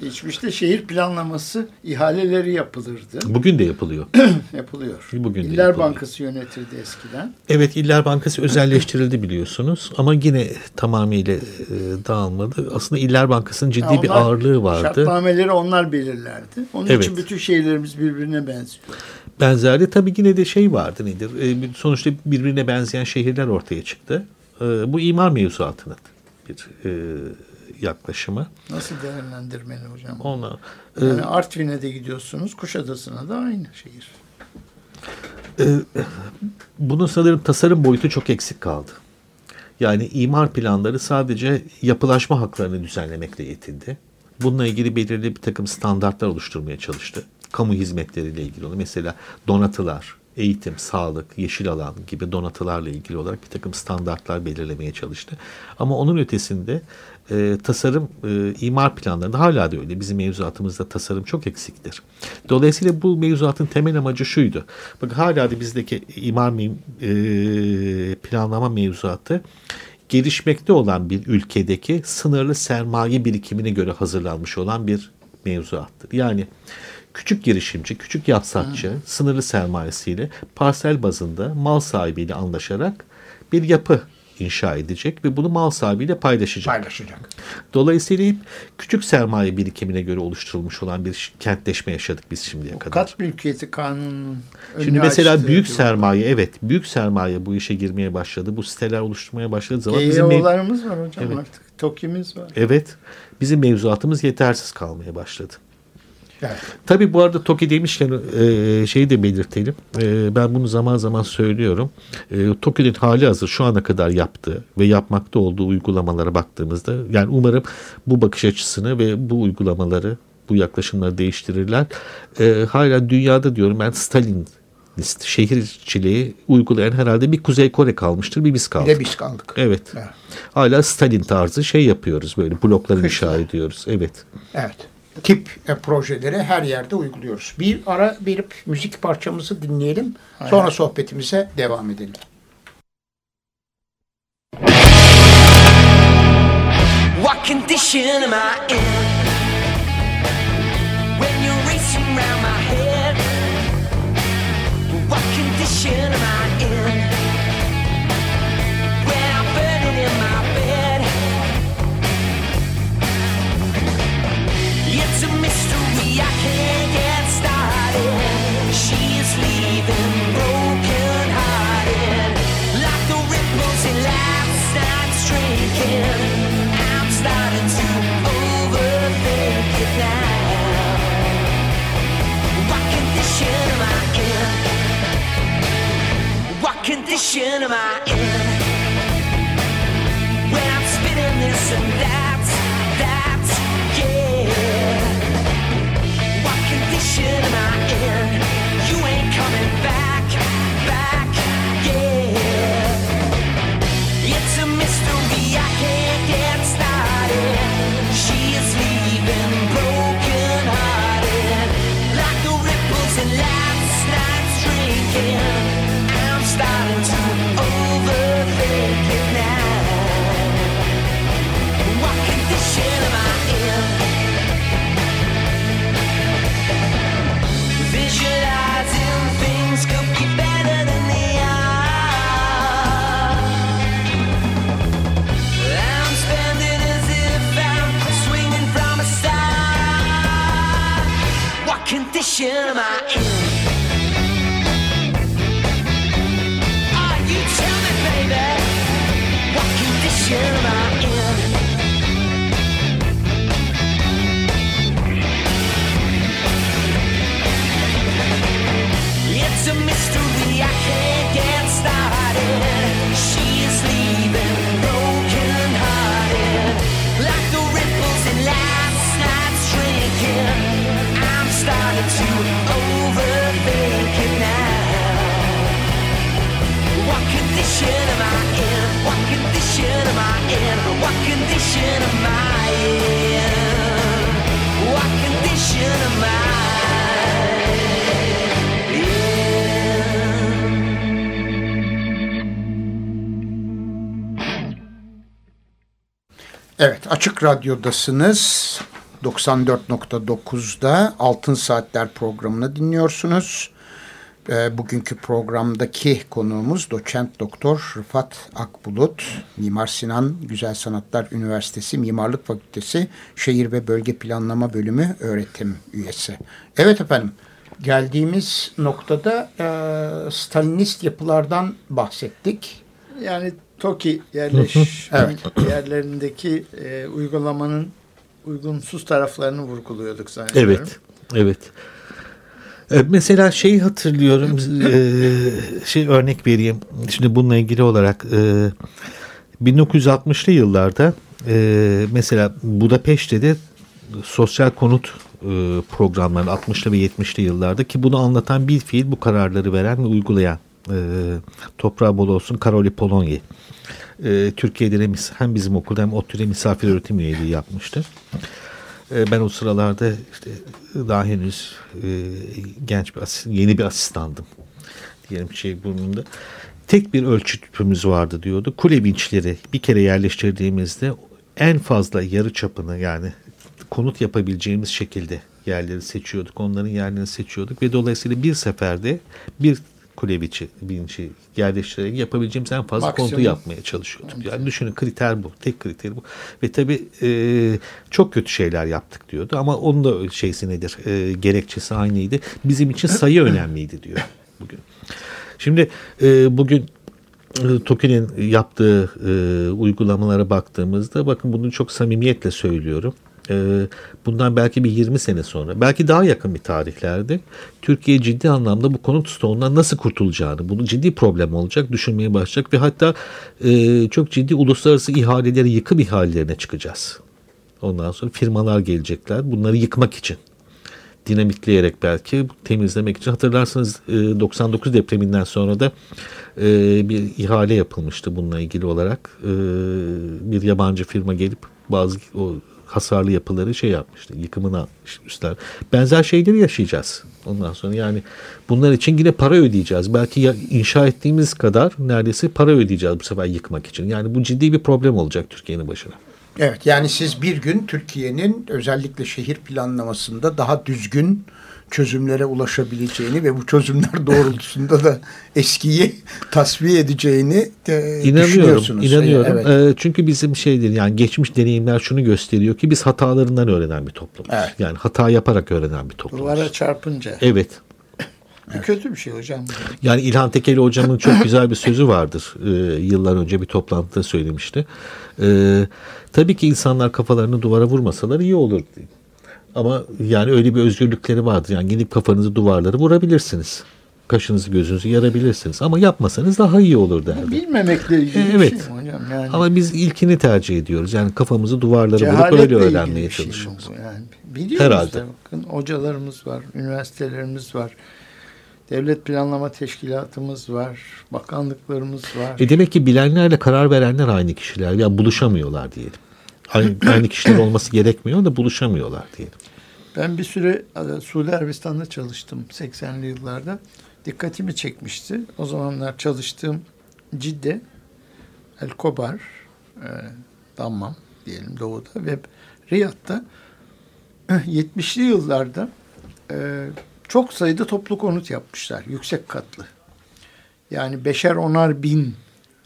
Geçmişte şehir planlaması ihaleleri yapılırdı. Bugün de yapılıyor. [CLEARS THROAT] Yapılıyor. Bugün de İller yapılıyor. Bankası yönetirdi eskiden. Evet İller Bankası özelleştirildi biliyorsunuz ama yine tamamıyla e, dağılmadı. Aslında İller Bankası'nın ciddi Ha, bir ağırlığı vardı. Şartnameleri onlar belirlerdi. Onun Evet. için bütün şehirlerimiz birbirine benziyor. Benzerli tabii yine de şey vardı nedir? E, sonuçta birbirine benzeyen şehirler ortaya çıktı. E, bu imar mevzuatının bir e, yaklaşımı. Nasıl değerlendirmeli hocam? Ona e, Yani Artvin'e de gidiyorsunuz, Kuşadası'na da aynı şehir. bunun sanırım tasarım boyutu çok eksik kaldı. Yani imar planları sadece yapılaşma haklarını düzenlemekle yetindi. Bununla ilgili belirli bir takım standartlar oluşturmaya çalıştı. Kamu hizmetleriyle ilgili olan mesela donatılar, eğitim, sağlık, yeşil alan gibi donatılarla ilgili olarak bir takım standartlar belirlemeye çalıştı. Ama onun ötesinde e, tasarım, e, imar planlarında hala da öyle. Bizim mevzuatımızda tasarım çok eksiktir. Dolayısıyla bu mevzuatın temel amacı şuydu. Bak hala da bizdeki imar e, planlama mevzuatı gelişmekte olan bir ülkedeki sınırlı sermaye birikimine göre hazırlanmış olan bir mevzuattır. Yani küçük girişimci, küçük yapsatçı sınırlı sermayesiyle parsel bazında mal sahibiyle anlaşarak bir yapı inşa edecek ve bunu mal sahibiyle paylaşacak. Paylaşacak. Dolayısıyla hep küçük sermaye birikimine göre oluşturulmuş olan bir kentleşme yaşadık biz şimdiye kadar. Kat mülkiyeti kanunun Şimdi mesela büyük sermaye evet büyük sermaye bu işe girmeye başladı. Bu siteler oluşturmaya başladığı zaman bizim GEO'larımız var hocam Evet. artık. TOKİ'miz var. evet bizim mevzuatımız yetersiz kalmaya başladı. Evet. Tabii bu arada TOKİ demişken e, şeyi de belirtelim. E, ben bunu zaman zaman söylüyorum. E, TOKİ'nin hali hazır şu ana kadar yaptığı ve yapmakta olduğu uygulamalara baktığımızda yani umarım bu bakış açısını ve bu uygulamaları bu yaklaşımları değiştirirler. E, hala dünyada diyorum ben Stalin şehirciliği uygulayan herhalde bir Kuzey Kore kalmıştır bir biz Bir kaldık. de biz kaldık. Evet. Evet. Hala Stalin tarzı şey yapıyoruz böyle blokları inşa ediyoruz. Evet. Evet. Tip e, projeleri her yerde uyguluyoruz. Bir ara verip müzik parçamızı dinleyelim. Sonra sohbetimize devam edelim. What condition am I in? Condition am I condition am I in? You tell me, baby. What condition am I? Evet, Açık Radyo'dasınız. 94.9'da Altın Saatler programını dinliyorsunuz. Ee, bugünkü programdaki konuğumuz doçent doktor Rıfat Akbulut, Mimar Sinan Güzel Sanatlar Üniversitesi Mimarlık Fakültesi Şehir ve Bölge Planlama Bölümü öğretim üyesi. Evet efendim, geldiğimiz noktada e, Stalinist yapılardan bahsettik. Yani TOKİ [LAUGHS] yerleşim Evet. yerlerindeki e, uygulamanın uygunsuz taraflarını vurguluyorduk zannediyorum. Evet, evet. E, Mesela şeyi hatırlıyorum, e, şey örnek vereyim. Şimdi bununla ilgili olarak e, 1960'lı yıllarda e, mesela Budapeşte de sosyal konut programlarının 60'lı ve 70'li yıllarda ki bunu anlatan bir fiil bu kararları veren ve uygulayan toprağı bol olsun Karoli Polonyi. E, Türkiye'de hem bizim okulda hem ODTÜ'de misafir öğretim üyeliği yapmıştı. E, Ben o sıralarda işte daha henüz e, genç bir asist- yeni bir asistandım diyelim şey burnunda. Tek bir ölçü tüpümüz vardı diyordu. Kule vinçleri bir kere yerleştirdiğimizde en fazla yarı çapını yani konut yapabileceğimiz şekilde yerleri seçiyorduk. Onların yerlerini seçiyorduk ve dolayısıyla bir seferde bir kule vinçi, vinçi yerleştirerek yapabileceğimiz en fazla Maksimum. konutu yapmaya çalışıyorduk. Yani düşünün kriter bu. Tek kriter bu. Ve tabii e, çok kötü şeyler yaptık diyordu. Ama onun da şeysi nedir? E, gerekçesi aynıydı. Bizim için sayı [CLEARS THROAT] önemliydi diyor bugün. Şimdi e, bugün e, TOKİ'nin yaptığı e, uygulamalara baktığımızda bakın bunu çok samimiyetle söylüyorum. E, bundan belki bir 20 sene sonra belki daha yakın bir tarihlerde Türkiye ciddi anlamda bu konut stoğundan nasıl kurtulacağını bunu ciddi problem olacak düşünmeye başlayacak ve hatta e, çok ciddi uluslararası ihaleleri yıkım ihalelerine çıkacağız. Ondan sonra firmalar gelecekler bunları yıkmak için. Dinamitleyerek belki temizlemek için. Hatırlarsanız e, 99 depreminden sonra da e, bir ihale yapılmıştı bununla ilgili olarak. E, bir yabancı firma gelip bazı o hasarlı yapıları şey yapmıştı yıkımına üstler benzer şeyleri yaşayacağız ondan sonra. Yani bunlar için yine para ödeyeceğiz. Belki ya, inşa ettiğimiz kadar neredeyse para ödeyeceğiz bu sefer yıkmak için. Yani bu ciddi bir problem olacak Türkiye'nin başına. Evet yani siz bir gün Türkiye'nin özellikle şehir planlamasında daha düzgün çözümlere ulaşabileceğini ve bu çözümler [LAUGHS] doğrultusunda da eskiyi tasfiye edeceğini e, İnanıyorum, düşünüyorsunuz. inanıyorum. Evet. Ee, çünkü bizim şeydir yani geçmiş deneyimler şunu gösteriyor ki biz hatalarından öğrenen bir toplumuz. Evet. Yani hata yaparak öğrenen bir toplumuz. Duvara çarpınca. Evet. Bu kötü bir şey hocam. Yani İlhan Tekeli hocamın çok [LAUGHS] güzel bir sözü vardır. Ee, yıllar önce bir toplantıda söylemişti. Ee, tabii ki insanlar kafalarını duvara vurmasalar iyi olur. Ama yani öyle bir özgürlükleri vardır. Yani gidip kafanızı duvarları vurabilirsiniz. kaşınızı gözünüzü yarabilirsiniz. Ama yapmasanız daha iyi olur derdi. Bilmemekle ilgili bir Evet. şey mi hocam. Yani Ama biz ilkini tercih ediyoruz. Yani kafamızı duvarlara vurup öyle öğrenmeye bir şey çalışıyoruz. yani? Biliyoruz Herhalde. da bakın hocalarımız var, üniversitelerimiz var. Devlet Planlama Teşkilatımız var, bakanlıklarımız var. E demek ki bilenlerle karar verenler aynı kişiler. Ya buluşamıyorlar diyelim. Aynı, [CLEARS THROAT] aynı kişiler olması gerekmiyor da buluşamıyorlar diyelim. Ben bir süre e, Suudi Arabistan'da çalıştım 80'li yıllarda. Dikkatimi çekmişti. O zamanlar çalıştığım Cidde, El Kobar, e, Dammam diyelim doğuda ve Riyad'da [CLEARS THROAT] 70'li yıllarda e, çok sayıda toplu konut yapmışlar. Yüksek katlı. Yani beşer onar bin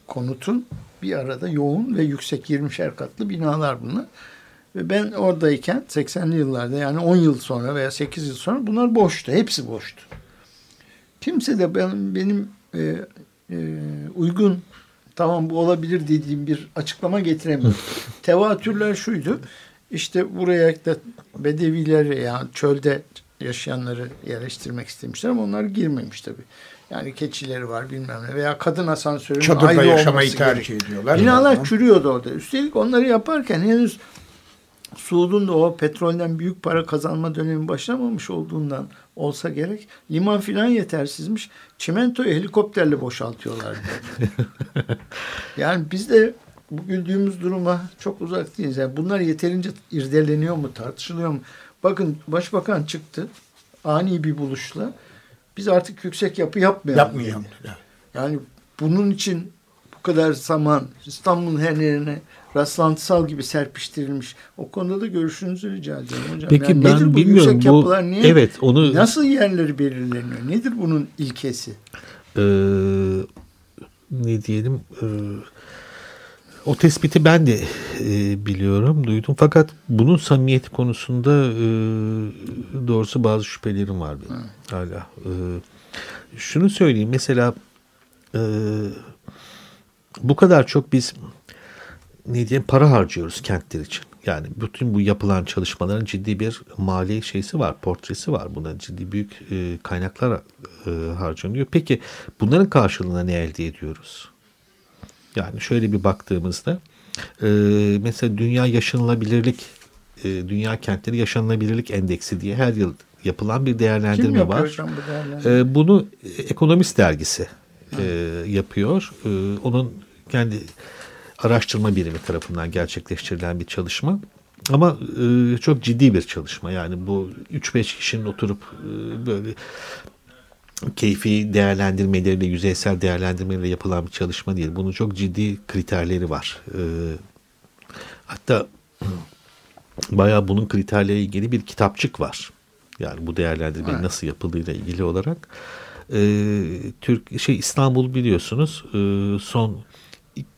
konutun bir arada yoğun ve yüksek 20'şer katlı binalar bunlar. Ve ben oradayken 80'li yıllarda yani 10 yıl sonra veya 8 yıl sonra bunlar boştu. Hepsi boştu. Kimse de benim, benim e, e, uygun tamam bu olabilir dediğim bir açıklama getiremiyor. [LAUGHS] Tevatürler şuydu. İşte buraya da bedeviler yani çölde yaşayanları yerleştirmek istemişler ama onlar girmemiş tabii. Yani keçileri var bilmem ne veya kadın asansörünün Çadırda ayrı yaşamayı olması tercih gerek. ediyorlar. Binalar çürüyordu orada. Üstelik onları yaparken henüz Suud'un da o petrolden büyük para kazanma dönemi başlamamış olduğundan olsa gerek. Liman filan yetersizmiş. Çimentoyu helikopterle boşaltıyorlardı. [LAUGHS] yani biz de bu güldüğümüz duruma çok uzak değiliz. Yani bunlar yeterince irdeleniyor mu, tartışılıyor mu? Bakın başbakan çıktı ani bir buluşla. Biz artık yüksek yapı yapmayalım. Yapmayalım. dedi. Yani bunun için bu kadar zaman İstanbul'un her yerine rastlantısal gibi serpiştirilmiş. O konuda da görüşünüzü rica ediyorum hocam. Peki Yani ben nedir bu bilmiyorum, yüksek bu- yapılar niye? evet, onu- Nasıl yerleri belirleniyor? Nedir bunun ilkesi? Ee, ne diyelim ee, o tespiti ben de e, biliyorum, duydum. Fakat bunun samimiyeti konusunda e, doğrusu bazı şüphelerim var benim hala. E, şunu söyleyeyim mesela e, bu kadar çok biz ne diyeyim para harcıyoruz kentler için. Yani bütün bu yapılan çalışmaların ciddi bir mali şeysi var, portresi var. Buna ciddi büyük e, kaynaklar e, harcanıyor. Peki bunların karşılığında ne elde ediyoruz? Yani şöyle bir baktığımızda e, mesela dünya yaşanılabilirlik, e, dünya kentleri yaşanılabilirlik endeksi diye her yıl yapılan bir Kim değerlendirme yapıyor var. hocam bu değerlendirmeyi? E, bunu Ekonomist dergisi e, yapıyor. E, onun kendi araştırma birimi tarafından gerçekleştirilen bir çalışma. Ama e, çok ciddi bir çalışma. Yani bu 3-5 kişinin oturup e, böyle keyfi değerlendirmeleriyle, yüzeysel değerlendirmeleriyle yapılan bir çalışma değil. Bunun çok ciddi kriterleri var. E, hatta [CLEARS THROAT] bayağı bunun kriterleriyle ilgili bir kitapçık var. Yani bu değerlendirme Evet. nasıl yapıldığıyla ilgili olarak. Ee, Türk şey İstanbul biliyorsunuz e, son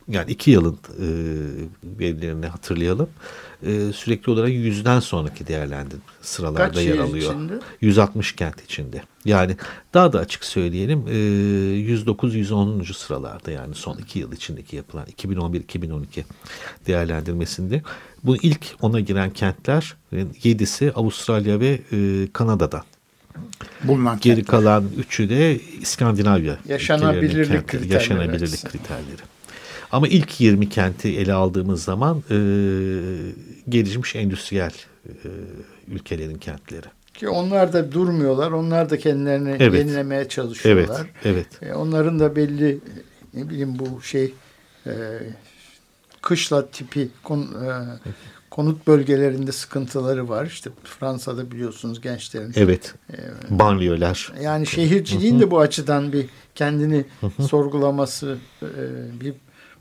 yani iki yılın e, verilerini hatırlayalım. E, sürekli olarak yüzden sonraki değerlendirme sıralarda Kaç yer şehir alıyor. içinde? 160 kent içinde. Yani daha da açık söyleyelim e, 109-110. sıralarda yani son iki yıl içindeki yapılan 2011-2012 değerlendirmesinde. Bu ilk ona giren kentler 7'si Avustralya ve e, Kanada'dan. Bulunan Geri kentler. kalan üçü de İskandinavya Yaşanabilirlik kriterleri yaşanabilirlik kriterleri. Ama ilk 20 kenti ele aldığımız zaman e, gelişmiş endüstriyel e, ülkelerin kentleri. Ki onlar da durmuyorlar. Onlar da kendilerini Evet. yenilemeye Evet, çalışıyorlar. evet. E, onların da belli ne bileyim bu şey e, kışla tipi kon, e, konut bölgelerinde sıkıntıları var. İşte Fransa'da biliyorsunuz gençlerin. Evet. Banliyöler. Yani şehirciliğin de bu açıdan bir kendini sorgulaması, e, bir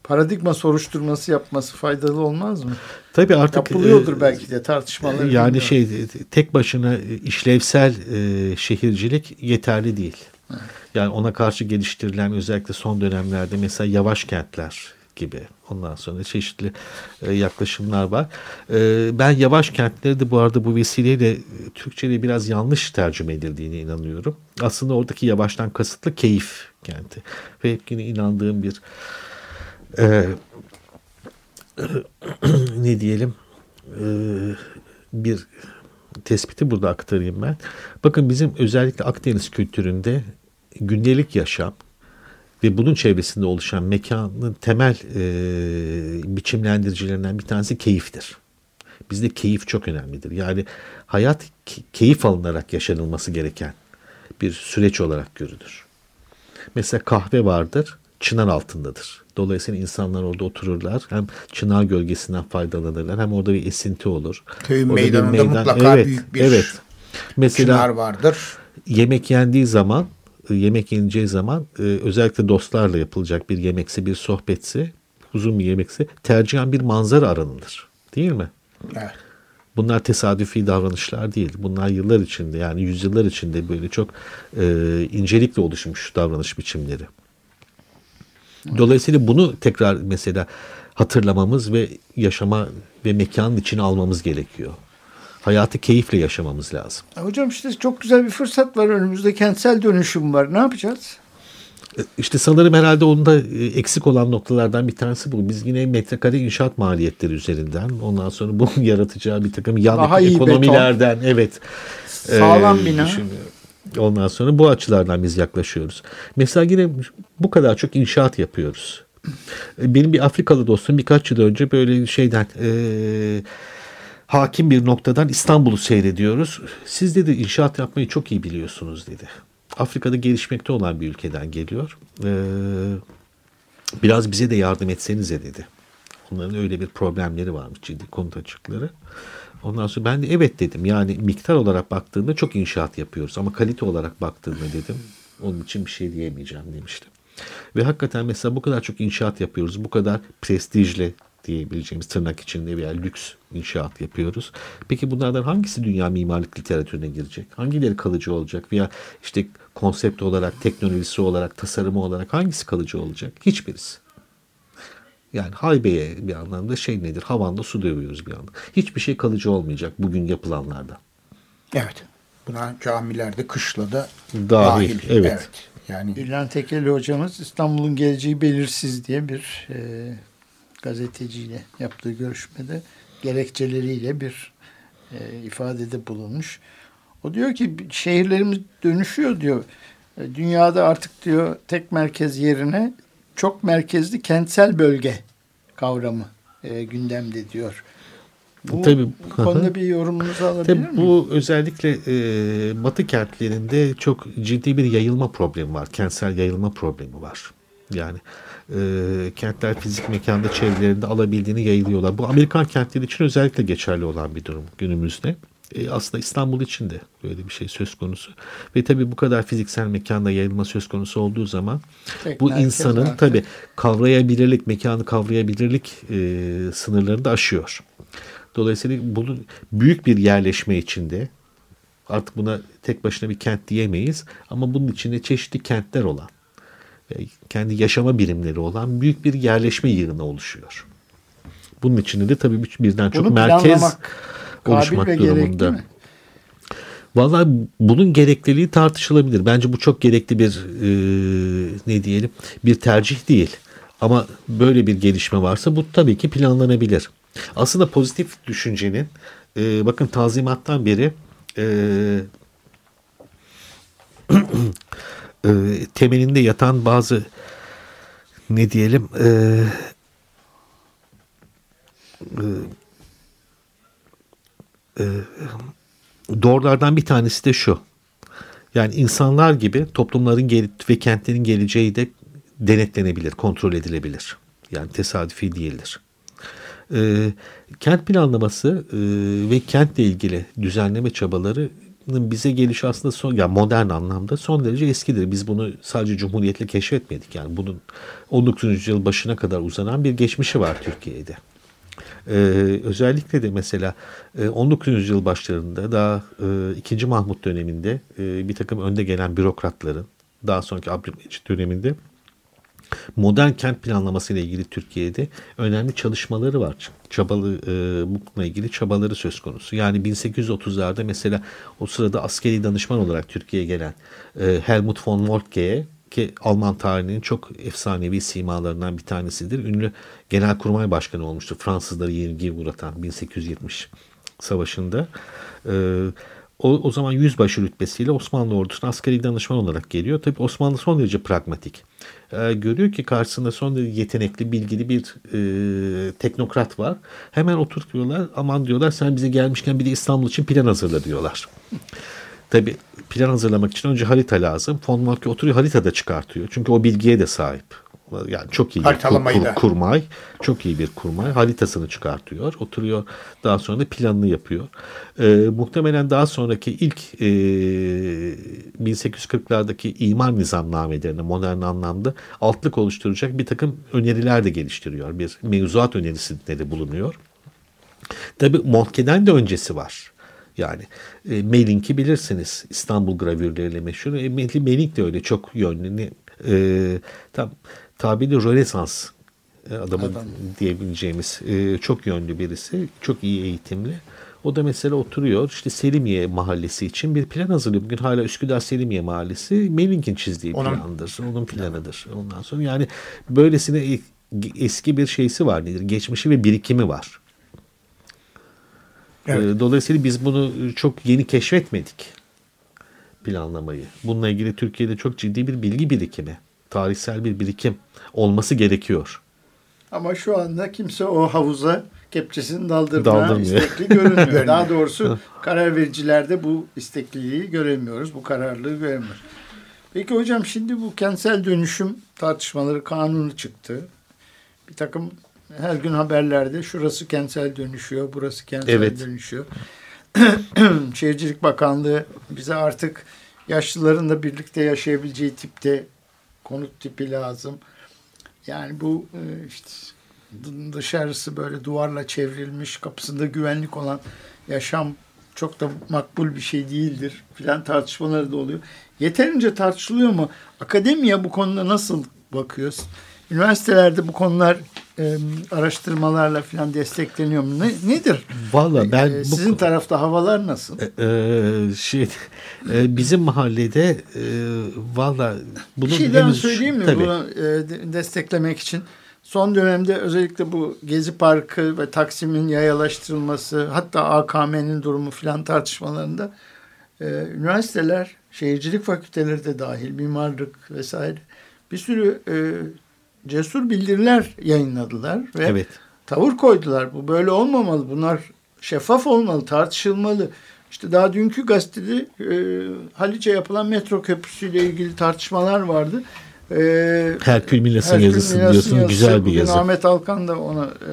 paradigma soruşturması yapması faydalı olmaz mı? Tabii artık Yapılıyordur e, belki de tartışmaları. Yani bilmiyorum. şey tek başına işlevsel e, şehircilik yeterli değil. Yani ona karşı geliştirilen özellikle son dönemlerde mesela yavaş kentler gibi ondan sonra çeşitli e, yaklaşımlar var. E, ben yavaş kentleri de bu arada bu vesileyle e, Türkçe'de biraz yanlış tercüme edildiğine inanıyorum. Aslında oradaki yavaştan kasıtlı keyif kenti. Ve hep yine inandığım bir e, [CLEARS THROAT] ne diyelim e, bir tespiti burada aktarayım ben. Bakın bizim özellikle Akdeniz kültüründe gündelik yaşam ve bunun çevresinde oluşan mekanın temel e, biçimlendiricilerinden bir tanesi keyiftir. Bizde keyif çok önemlidir. Yani hayat ke- keyif alınarak yaşanılması gereken bir süreç olarak görülür. Mesela kahve vardır, çınar altındadır. Dolayısıyla insanlar orada otururlar. Hem çınar gölgesinden faydalanırlar hem orada bir esinti olur. Köyün Orada meydanında mutlaka evet, büyük bir evet. Mesela çınar vardır. yemek yendiği zaman e, yemek yeneceği zaman e, özellikle dostlarla yapılacak bir yemekse bir sohbetse uzun bir yemekse tercihen bir manzara aranılır. Değil mi? Evet. Bunlar tesadüfi davranışlar değil. Bunlar yıllar içinde yani yüzyıllar içinde böyle çok e, incelikle oluşmuş davranış biçimleri. Dolayısıyla bunu tekrar mesela hatırlamamız ve yaşama ve mekanın içine almamız gerekiyor. Hayatı keyifle yaşamamız lazım. Hocam işte çok güzel bir fırsat var önümüzde. Kentsel dönüşüm var. Ne yapacağız? İşte sanırım herhalde onda e, eksik olan noktalardan bir tanesi bu. Biz yine metrekare inşaat maliyetleri üzerinden ondan sonra bunun [LAUGHS] yaratacağı bir takım yan Daha ekonomilerden evet. Sağlam e, bina. düşünüyorum. Ondan sonra bu açılardan biz yaklaşıyoruz. Mesela yine bu kadar çok inşaat yapıyoruz. E, Benim bir Afrikalı dostum birkaç yıl önce böyle şeyden e, hakim bir noktadan İstanbul'u seyrediyoruz. Siz dedi inşaat yapmayı çok iyi biliyorsunuz dedi. Afrika'da gelişmekte olan bir ülkeden geliyor. Ee, biraz bize de yardım etsenize dedi. Onların öyle bir problemleri varmış ciddi konut açıkları. Ondan sonra ben de evet dedim. Yani miktar olarak baktığında çok inşaat yapıyoruz ama kalite olarak baktığında dedim onun için bir şey diyemeyeceğim demiştim. Ve hakikaten mesela bu kadar çok inşaat yapıyoruz. Bu kadar prestijli diyebileceğimiz tırnak içinde veya lüks inşaat yapıyoruz. Peki bunlardan hangisi dünya mimarlık literatürüne girecek? Hangileri kalıcı olacak? Veya işte konsept olarak, teknolojisi olarak, tasarımı olarak hangisi kalıcı olacak? Hiçbirisi. Yani haybeye bir anlamda şey nedir? Havanda su dövüyoruz bir anda. Hiçbir şey kalıcı olmayacak bugün yapılanlardan. Evet. Buna camilerde kışlada Dahil, dahil. evet. Yani İlhan Tekeli hocamız İstanbul'un geleceği belirsiz diye bir e, gazeteciyle yaptığı görüşmede gerekçeleriyle bir e, ifadede bulunmuş. O diyor ki şehirlerimiz dönüşüyor diyor. E, Dünyada artık diyor tek merkez yerine çok merkezli kentsel bölge kavramı e, gündemde diyor. Bu, Tabii. bu konuda bir yorumunuzu alabilir Tabii miyim? bu özellikle e, batı kentlerinde çok ciddi bir yayılma problemi var. Kentsel yayılma problemi var. Yani e, kentler fizik mekanda çevrelerinde alabildiğini yayılıyorlar. Bu Amerikan kentleri için özellikle geçerli olan bir durum günümüzde. E, aslında İstanbul için de böyle bir şey söz konusu. Ve tabii bu kadar fiziksel mekanda yayılma söz konusu olduğu zaman Tek bu insanın tabii kavrayabilirlik, mekanı kavrayabilirlik e, sınırlarını da aşıyor. Dolayısıyla bunun büyük bir yerleşme içinde artık buna tek başına bir kent diyemeyiz ama bunun içinde çeşitli kentler olan ve kendi yaşama birimleri olan büyük bir yerleşme yığını oluşuyor. Bunun içinde de tabii bir- birden çok Bunu merkez kabil oluşmak gerekli durumunda. mi? Vallahi bunun gerekliliği tartışılabilir. Bence bu çok gerekli bir e, ne diyelim bir tercih değil. Ama böyle bir gelişme varsa bu tabii ki planlanabilir. Aslında pozitif düşüncenin e, bakın tanzimattan beri e, [CLEARS THROAT] e, temelinde yatan bazı ne diyelim e, e, doğrulardan bir tanesi de şu. Yani insanlar gibi toplumların gel- ve kentlerin geleceği de denetlenebilir, kontrol edilebilir. Yani tesadüfi değildir. Ee, kent planlaması e, ve kentle ilgili düzenleme çabaları bize gelişi aslında son, yani modern anlamda son derece eskidir. Biz bunu sadece Cumhuriyet'le keşfetmedik. Yani bunun 19. yüzyıl başına kadar uzanan bir geçmişi var Türkiye'de. Ee, özellikle de mesela e, 19. yüzyıl başlarında daha e, 2. Mahmut döneminde e, bir takım önde gelen bürokratların daha sonraki Abdülmecit döneminde modern kent planlaması ile ilgili Türkiye'de önemli çalışmaları var. Çabalı e, bununla ilgili çabaları söz konusu. Yani 1830'larda mesela o sırada askeri danışman olarak Türkiye'ye gelen e, Helmut von Moltke'ye ki Alman tarihinin çok efsanevi simalarından bir tanesidir. Ünlü Genelkurmay Başkanı olmuştu. Fransızları yenilgiye uğratan 1870 savaşında. Ee, o, o zaman yüzbaşı rütbesiyle Osmanlı ordusuna askeri danışman olarak geliyor. Tabii Osmanlı son derece pragmatik. Ee, görüyor ki karşısında son derece yetenekli, bilgili bir e, teknokrat var. Hemen oturtuyorlar. Aman diyorlar sen bize gelmişken bir de İstanbul için plan hazırla diyorlar. Tabii plan hazırlamak için önce harita lazım. Von Moltke oturuyor haritada çıkartıyor. Çünkü o bilgiye de sahip. Yani çok iyi bir kur- kur- kurmay. Çok iyi bir kurmay. Haritasını çıkartıyor. Oturuyor. Daha sonra da planını yapıyor. Ee, muhtemelen daha sonraki ilk e, 1840'lardaki imar nizamnamelerine modern anlamda altlık oluşturacak bir takım öneriler de geliştiriyor. Bir mevzuat önerisinde de bulunuyor. Tabi Moltke'den de öncesi var. Yani e, Melink'i bilirsiniz. İstanbul gravürleriyle meşhur. E, Mel- Melink de öyle çok yönlü. E, tam tabiri Rönesans e, adamı diyebileceğimiz e, çok yönlü birisi. Çok iyi eğitimli. O da mesela oturuyor işte Selimiye mahallesi için bir plan hazırlıyor. Bugün hala Üsküdar Selimiye mahallesi Melink'in çizdiği Onun- plandır. Onun planıdır. Ondan sonra yani böylesine e- eski bir şeysi var nedir? Geçmişi ve birikimi var. Evet. Ee, Dolayısıyla biz bunu çok yeni keşfetmedik planlamayı. Bununla ilgili Türkiye'de çok ciddi bir bilgi birikimi, tarihsel bir birikim olması gerekiyor. Ama şu anda kimse o havuza kepçesini daldırmaya Daldırmıyor. istekli görünmüyor. [LAUGHS] Daha doğrusu karar vericilerde bu istekliliği göremiyoruz. Bu kararlılığı göremiyoruz. Peki hocam şimdi bu kentsel dönüşüm tartışmaları kanunu çıktı. Bir takım her gün haberlerde şurası kentsel dönüşüyor, burası kentsel Evet. dönüşüyor. [CLEARS THROAT] Şehircilik Bakanlığı bize artık yaşlıların da birlikte yaşayabileceği tipte konut tipi lazım. Yani bu e, işte dışarısı böyle duvarla çevrilmiş, kapısında güvenlik olan yaşam çok da makbul bir şey değildir filan tartışmaları da oluyor. Yeterince tartışılıyor mu? Akademiye bu konuda nasıl bakıyoruz? Üniversitelerde bu konular e, araştırmalarla filan destekleniyor mu? Ne, nedir? Valla ben E, bu sizin tarafta havalar nasıl? Ee, şey e, bizim mahallede e, valla Bir şey daha söyleyeyim mi Tabii. bunu e, de- desteklemek için? Son dönemde özellikle bu Gezi Parkı ve Taksim'in yayalaştırılması hatta AKM'nin durumu filan tartışmalarında e, üniversiteler, şehircilik fakülteleri de dahil, mimarlık vesaire bir sürü e, cesur bildiriler yayınladılar ve Evet. tavır koydular. Bu böyle olmamalı. Bunlar şeffaf olmalı, tartışılmalı. İşte daha dünkü gazetede e, Haliç'e yapılan metro köprüsüyle ilgili tartışmalar vardı. E, Herkül Milas'ın Herkül yazısı Milas'ın diyorsun, yazısı. güzel bir Bugün yazı. Ahmet Alkan da ona e,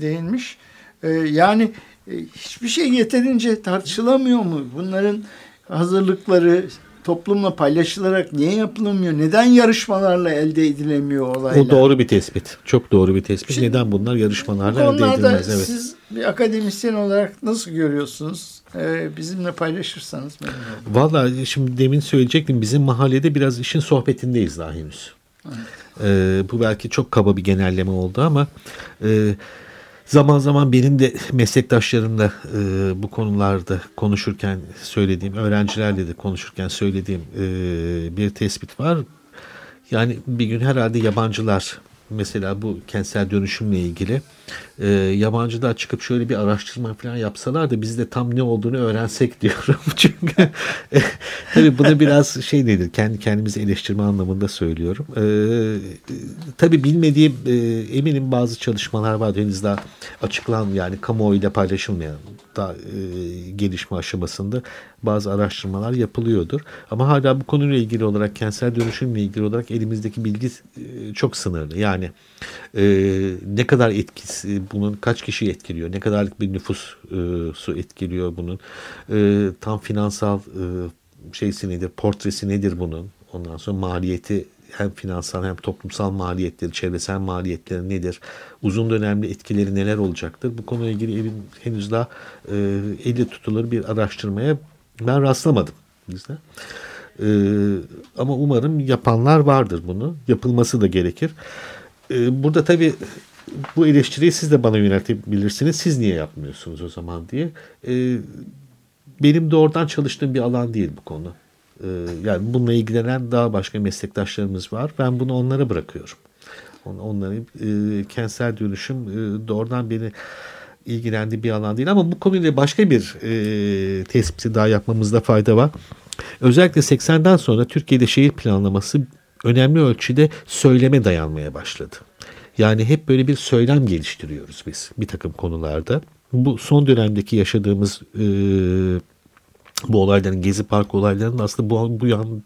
değinmiş. E, yani e, hiçbir şey yeterince tartışılamıyor mu? Bunların hazırlıkları toplumla paylaşılarak niye yapılamıyor? Neden yarışmalarla elde edilemiyor olaylar? O doğru bir tespit. Çok doğru bir tespit. Şimdi- Neden bunlar Bu yarışmalarla elde edilmez? Evet. siz bir akademisyen olarak nasıl görüyorsunuz? Ee, bizimle paylaşırsanız memnun olurum. Valla şimdi demin söyleyecektim bizim mahallede biraz işin sohbetindeyiz daha henüz. Ee, bu belki çok kaba bir genelleme oldu ama e, zaman zaman benim de meslektaşlarımla e, bu konularda konuşurken söylediğim, öğrencilerle de konuşurken söylediğim e, bir tespit var. Yani bir gün herhalde yabancılar mesela bu kentsel dönüşümle ilgili e, yabancılar çıkıp şöyle bir araştırma falan yapsalar da biz de tam ne olduğunu öğrensek [LAUGHS] diyorum. Çünkü e, tabii bunu biraz şey nedir kendi kendimizi eleştirme anlamında söylüyorum. E, tabii bilmediğim e, eminim bazı çalışmalar var henüz daha açıklan yani kamuoyuyla paylaşılmayan daha e, gelişme aşamasında bazı araştırmalar yapılıyordur. Ama hala bu konuyla ilgili olarak kentsel dönüşümle ilgili olarak elimizdeki bilgi e, çok sınırlı. Yani e, ne kadar etkisi bunun kaç kişi etkiliyor, ne kadarlık bir nüfus e, etkiliyor bunun, e, tam finansal e, şeysi nedir, portresi nedir bunun, ondan sonra maliyeti hem finansal hem toplumsal maliyetleri, çevresel maliyetleri nedir? Uzun dönemli etkileri neler olacaktır? Bu konuyla ilgili evin henüz daha e, elle tutulur bir araştırmaya ben rastlamadım bizde. E, ama umarım yapanlar vardır bunu. Yapılması da gerekir. E, burada tabii bu eleştiriyi siz de bana yöneltebilirsiniz. Siz niye yapmıyorsunuz o zaman diye. E, benim doğrudan çalıştığım bir alan değil bu konu. Ee, yani bununla ilgilenen daha başka meslektaşlarımız var. Ben bunu onlara bırakıyorum. On- Onları e, kentsel dönüşüm e, doğrudan beni ilgilendiği bir alan değil ama bu konuyla başka bir e, tespiti daha yapmamızda fayda var. Özellikle 80'den sonra Türkiye'de şehir planlaması önemli ölçüde söyleme dayanmaya başladı. Yani hep böyle bir söylem geliştiriyoruz biz bir takım konularda. Bu son dönemdeki yaşadığımız e, bu olayların Gezi Park olaylarının aslında bu, bu yan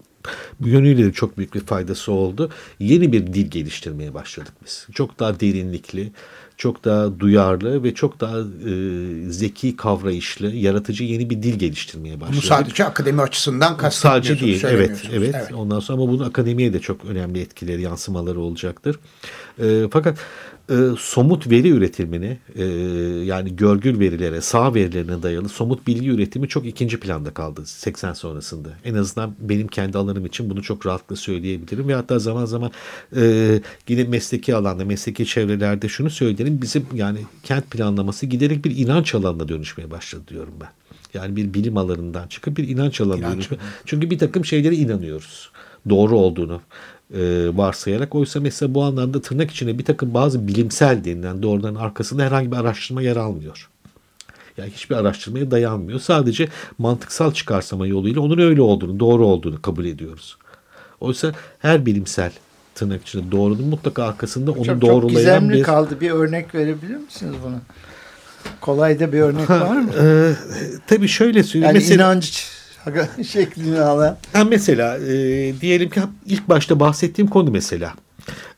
bu yönüyle de çok büyük bir faydası oldu. Yeni bir dil geliştirmeye başladık biz. Çok daha derinlikli, çok daha duyarlı ve çok daha e, zeki kavrayışlı, yaratıcı yeni bir dil geliştirmeye başladık. Bunu sadece akademi açısından Sadece değil, evet, söylemiyorsunuz. evet, Ondan sonra ama bunun akademiye de çok önemli etkileri, yansımaları olacaktır. E, fakat e, somut veri üretimini, e, yani görgül verilere, sağ verilerine dayalı somut bilgi üretimi çok ikinci planda kaldı 80 sonrasında. En azından benim kendi alanım için bunu çok rahatlıkla söyleyebilirim ve hatta zaman zaman e, yine mesleki alanda, mesleki çevrelerde şunu söylerim, bizim yani kent planlaması giderek bir inanç alanına dönüşmeye başladı diyorum ben. Yani bir bilim alanından çıkıp bir inanç alanına İnanç dönüşme. Çünkü bir takım şeylere inanıyoruz. Doğru olduğunu e, varsayarak. Oysa mesela bu anlamda tırnak içine bir takım bazı bilimsel denilen doğrudan arkasında herhangi bir araştırma yer almıyor. Yani hiçbir araştırmaya dayanmıyor. Sadece mantıksal çıkarsama yoluyla onun öyle olduğunu, doğru olduğunu kabul ediyoruz. Oysa her bilimsel tırnak içinde doğrunun mutlaka arkasında onu Çok, çok doğrulayan gizemli bir... kaldı. Bir örnek verebilir misiniz buna? Kolay da bir örnek [LAUGHS] var mı? Ee, tabii şöyle söyleyeyim. Yani mesela, inanç [LAUGHS] şeklini alan. Ha mesela e, diyelim ki ilk başta bahsettiğim konu mesela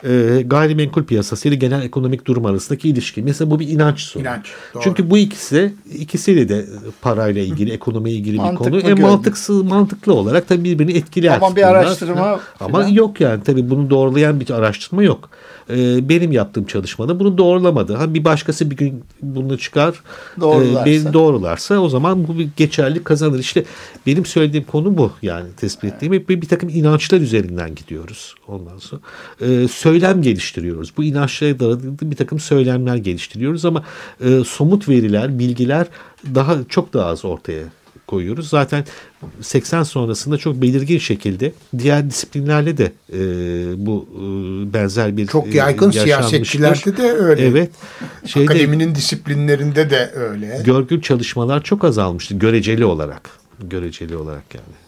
e, gayrimenkul piyasası ile genel ekonomik durum arasındaki ilişki. Mesela bu bir inanç sorunu. İnanç, doğru. Çünkü bu ikisi ikisiyle de parayla ilgili, ekonomiye ilgili bir konu. E, mantıksız, mantıklı olarak tabii birbirini etkiler. Ama bir araştırma Ama falan. yok yani tabii bunu doğrulayan bir araştırma yok. E, benim yaptığım çalışmada bunu doğrulamadı. Ha bir başkası bir gün bunu çıkar. Doğrularsa. E, beni doğrularsa o zaman bu bir geçerli kazanır. İşte benim söylediğim konu bu yani tespit ettiğim. Hep bir, bir takım inançlar üzerinden gidiyoruz ondan sonra. E, söylem geliştiriyoruz. Bu inançlara dayalı bir takım söylemler geliştiriyoruz ama e, somut veriler, bilgiler daha çok daha az ortaya koyuyoruz. Zaten 80 sonrasında çok belirgin şekilde diğer disiplinlerle de e, bu e, benzer bir Çok e, yaygın yaşanmıştır. siyasetçilerde de öyle. Evet. Şeyde, Akademinin disiplinlerinde de öyle. görgül çalışmalar çok azalmıştı göreceli olarak. Göreceli olarak yani.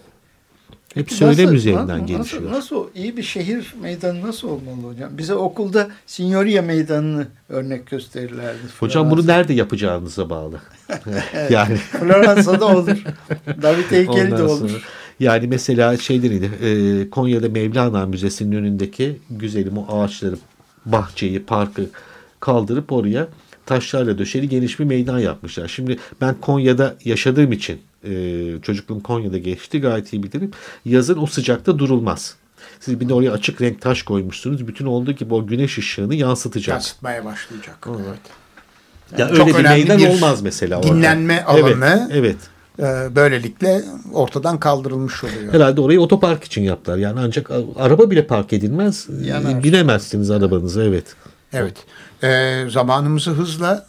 Hep söylem Nasıl- üzerinden nasıl, gelişiyor. Nasıl, nasıl iyi bir şehir meydanı nasıl olmalı hocam? Bize okulda Signoria meydanını örnek gösterirlerdi. Hocam bunu nerede yapacağınıza bağlı. [LAUGHS] yani Floransa'da olur. David [LAUGHS] heykeli de Ondan olur. sonra- yani mesela şeyleriydi e, Konya'da Mevlana Müzesi'nin önündeki güzelim o ağaçları bahçeyi parkı kaldırıp oraya taşlarla döşeli geniş bir meydan yapmışlar. Şimdi ben Konya'da yaşadığım için e, çocukluğum Konya'da geçti gayet iyi bilirim. Yazın o sıcakta durulmaz. Siz bir de oraya açık renk taş koymuşsunuz. Bütün olduğu gibi o güneş ışığını yansıtacak. Yansıtmaya başlayacak. Evet. Ya Çok öyle bir meydan bir olmaz mesela orada. dinlenme Evet, alanı. evet. Ee, böylelikle ortadan kaldırılmış oluyor. Herhalde orayı otopark için yaptılar. Yani ancak araba bile park edilmez. Yanar. Binemezsiniz arabanızı evet. Evet. Ee, zamanımızı hızla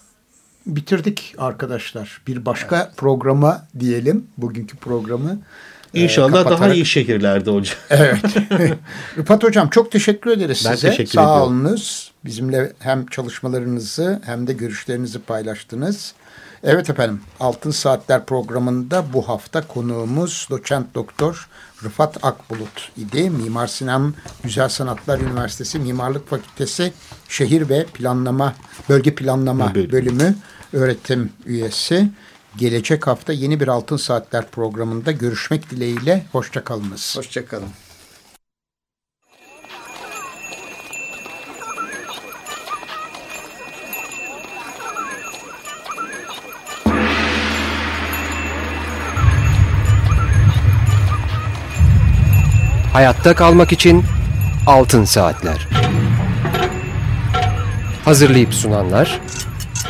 bitirdik arkadaşlar. Bir başka programa diyelim. Bugünkü programı. e, İnşallah daha kapatarak- iyi şehirlerde hocam. [LAUGHS] Evet. [LAUGHS] Rıfat Hocam çok teşekkür ederiz Ben size. teşekkür Sağ ediyorum. olunuz. Bizimle hem çalışmalarınızı hem de görüşlerinizi paylaştınız. Evet efendim Altın Saatler programında bu hafta konuğumuz doçent doktor Rıfat Akbulut idi. Mimar Sinan Güzel Sanatlar Üniversitesi Mimarlık Fakültesi Şehir ve Planlama Bölge Planlama Bölüm. Bölümü öğretim üyesi. Gelecek hafta yeni bir Altın Saatler programında görüşmek dileğiyle. Hoşçakalınız. Hoşçakalın. Hayatta kalmak için Altın Saatler. Hazırlayıp sunanlar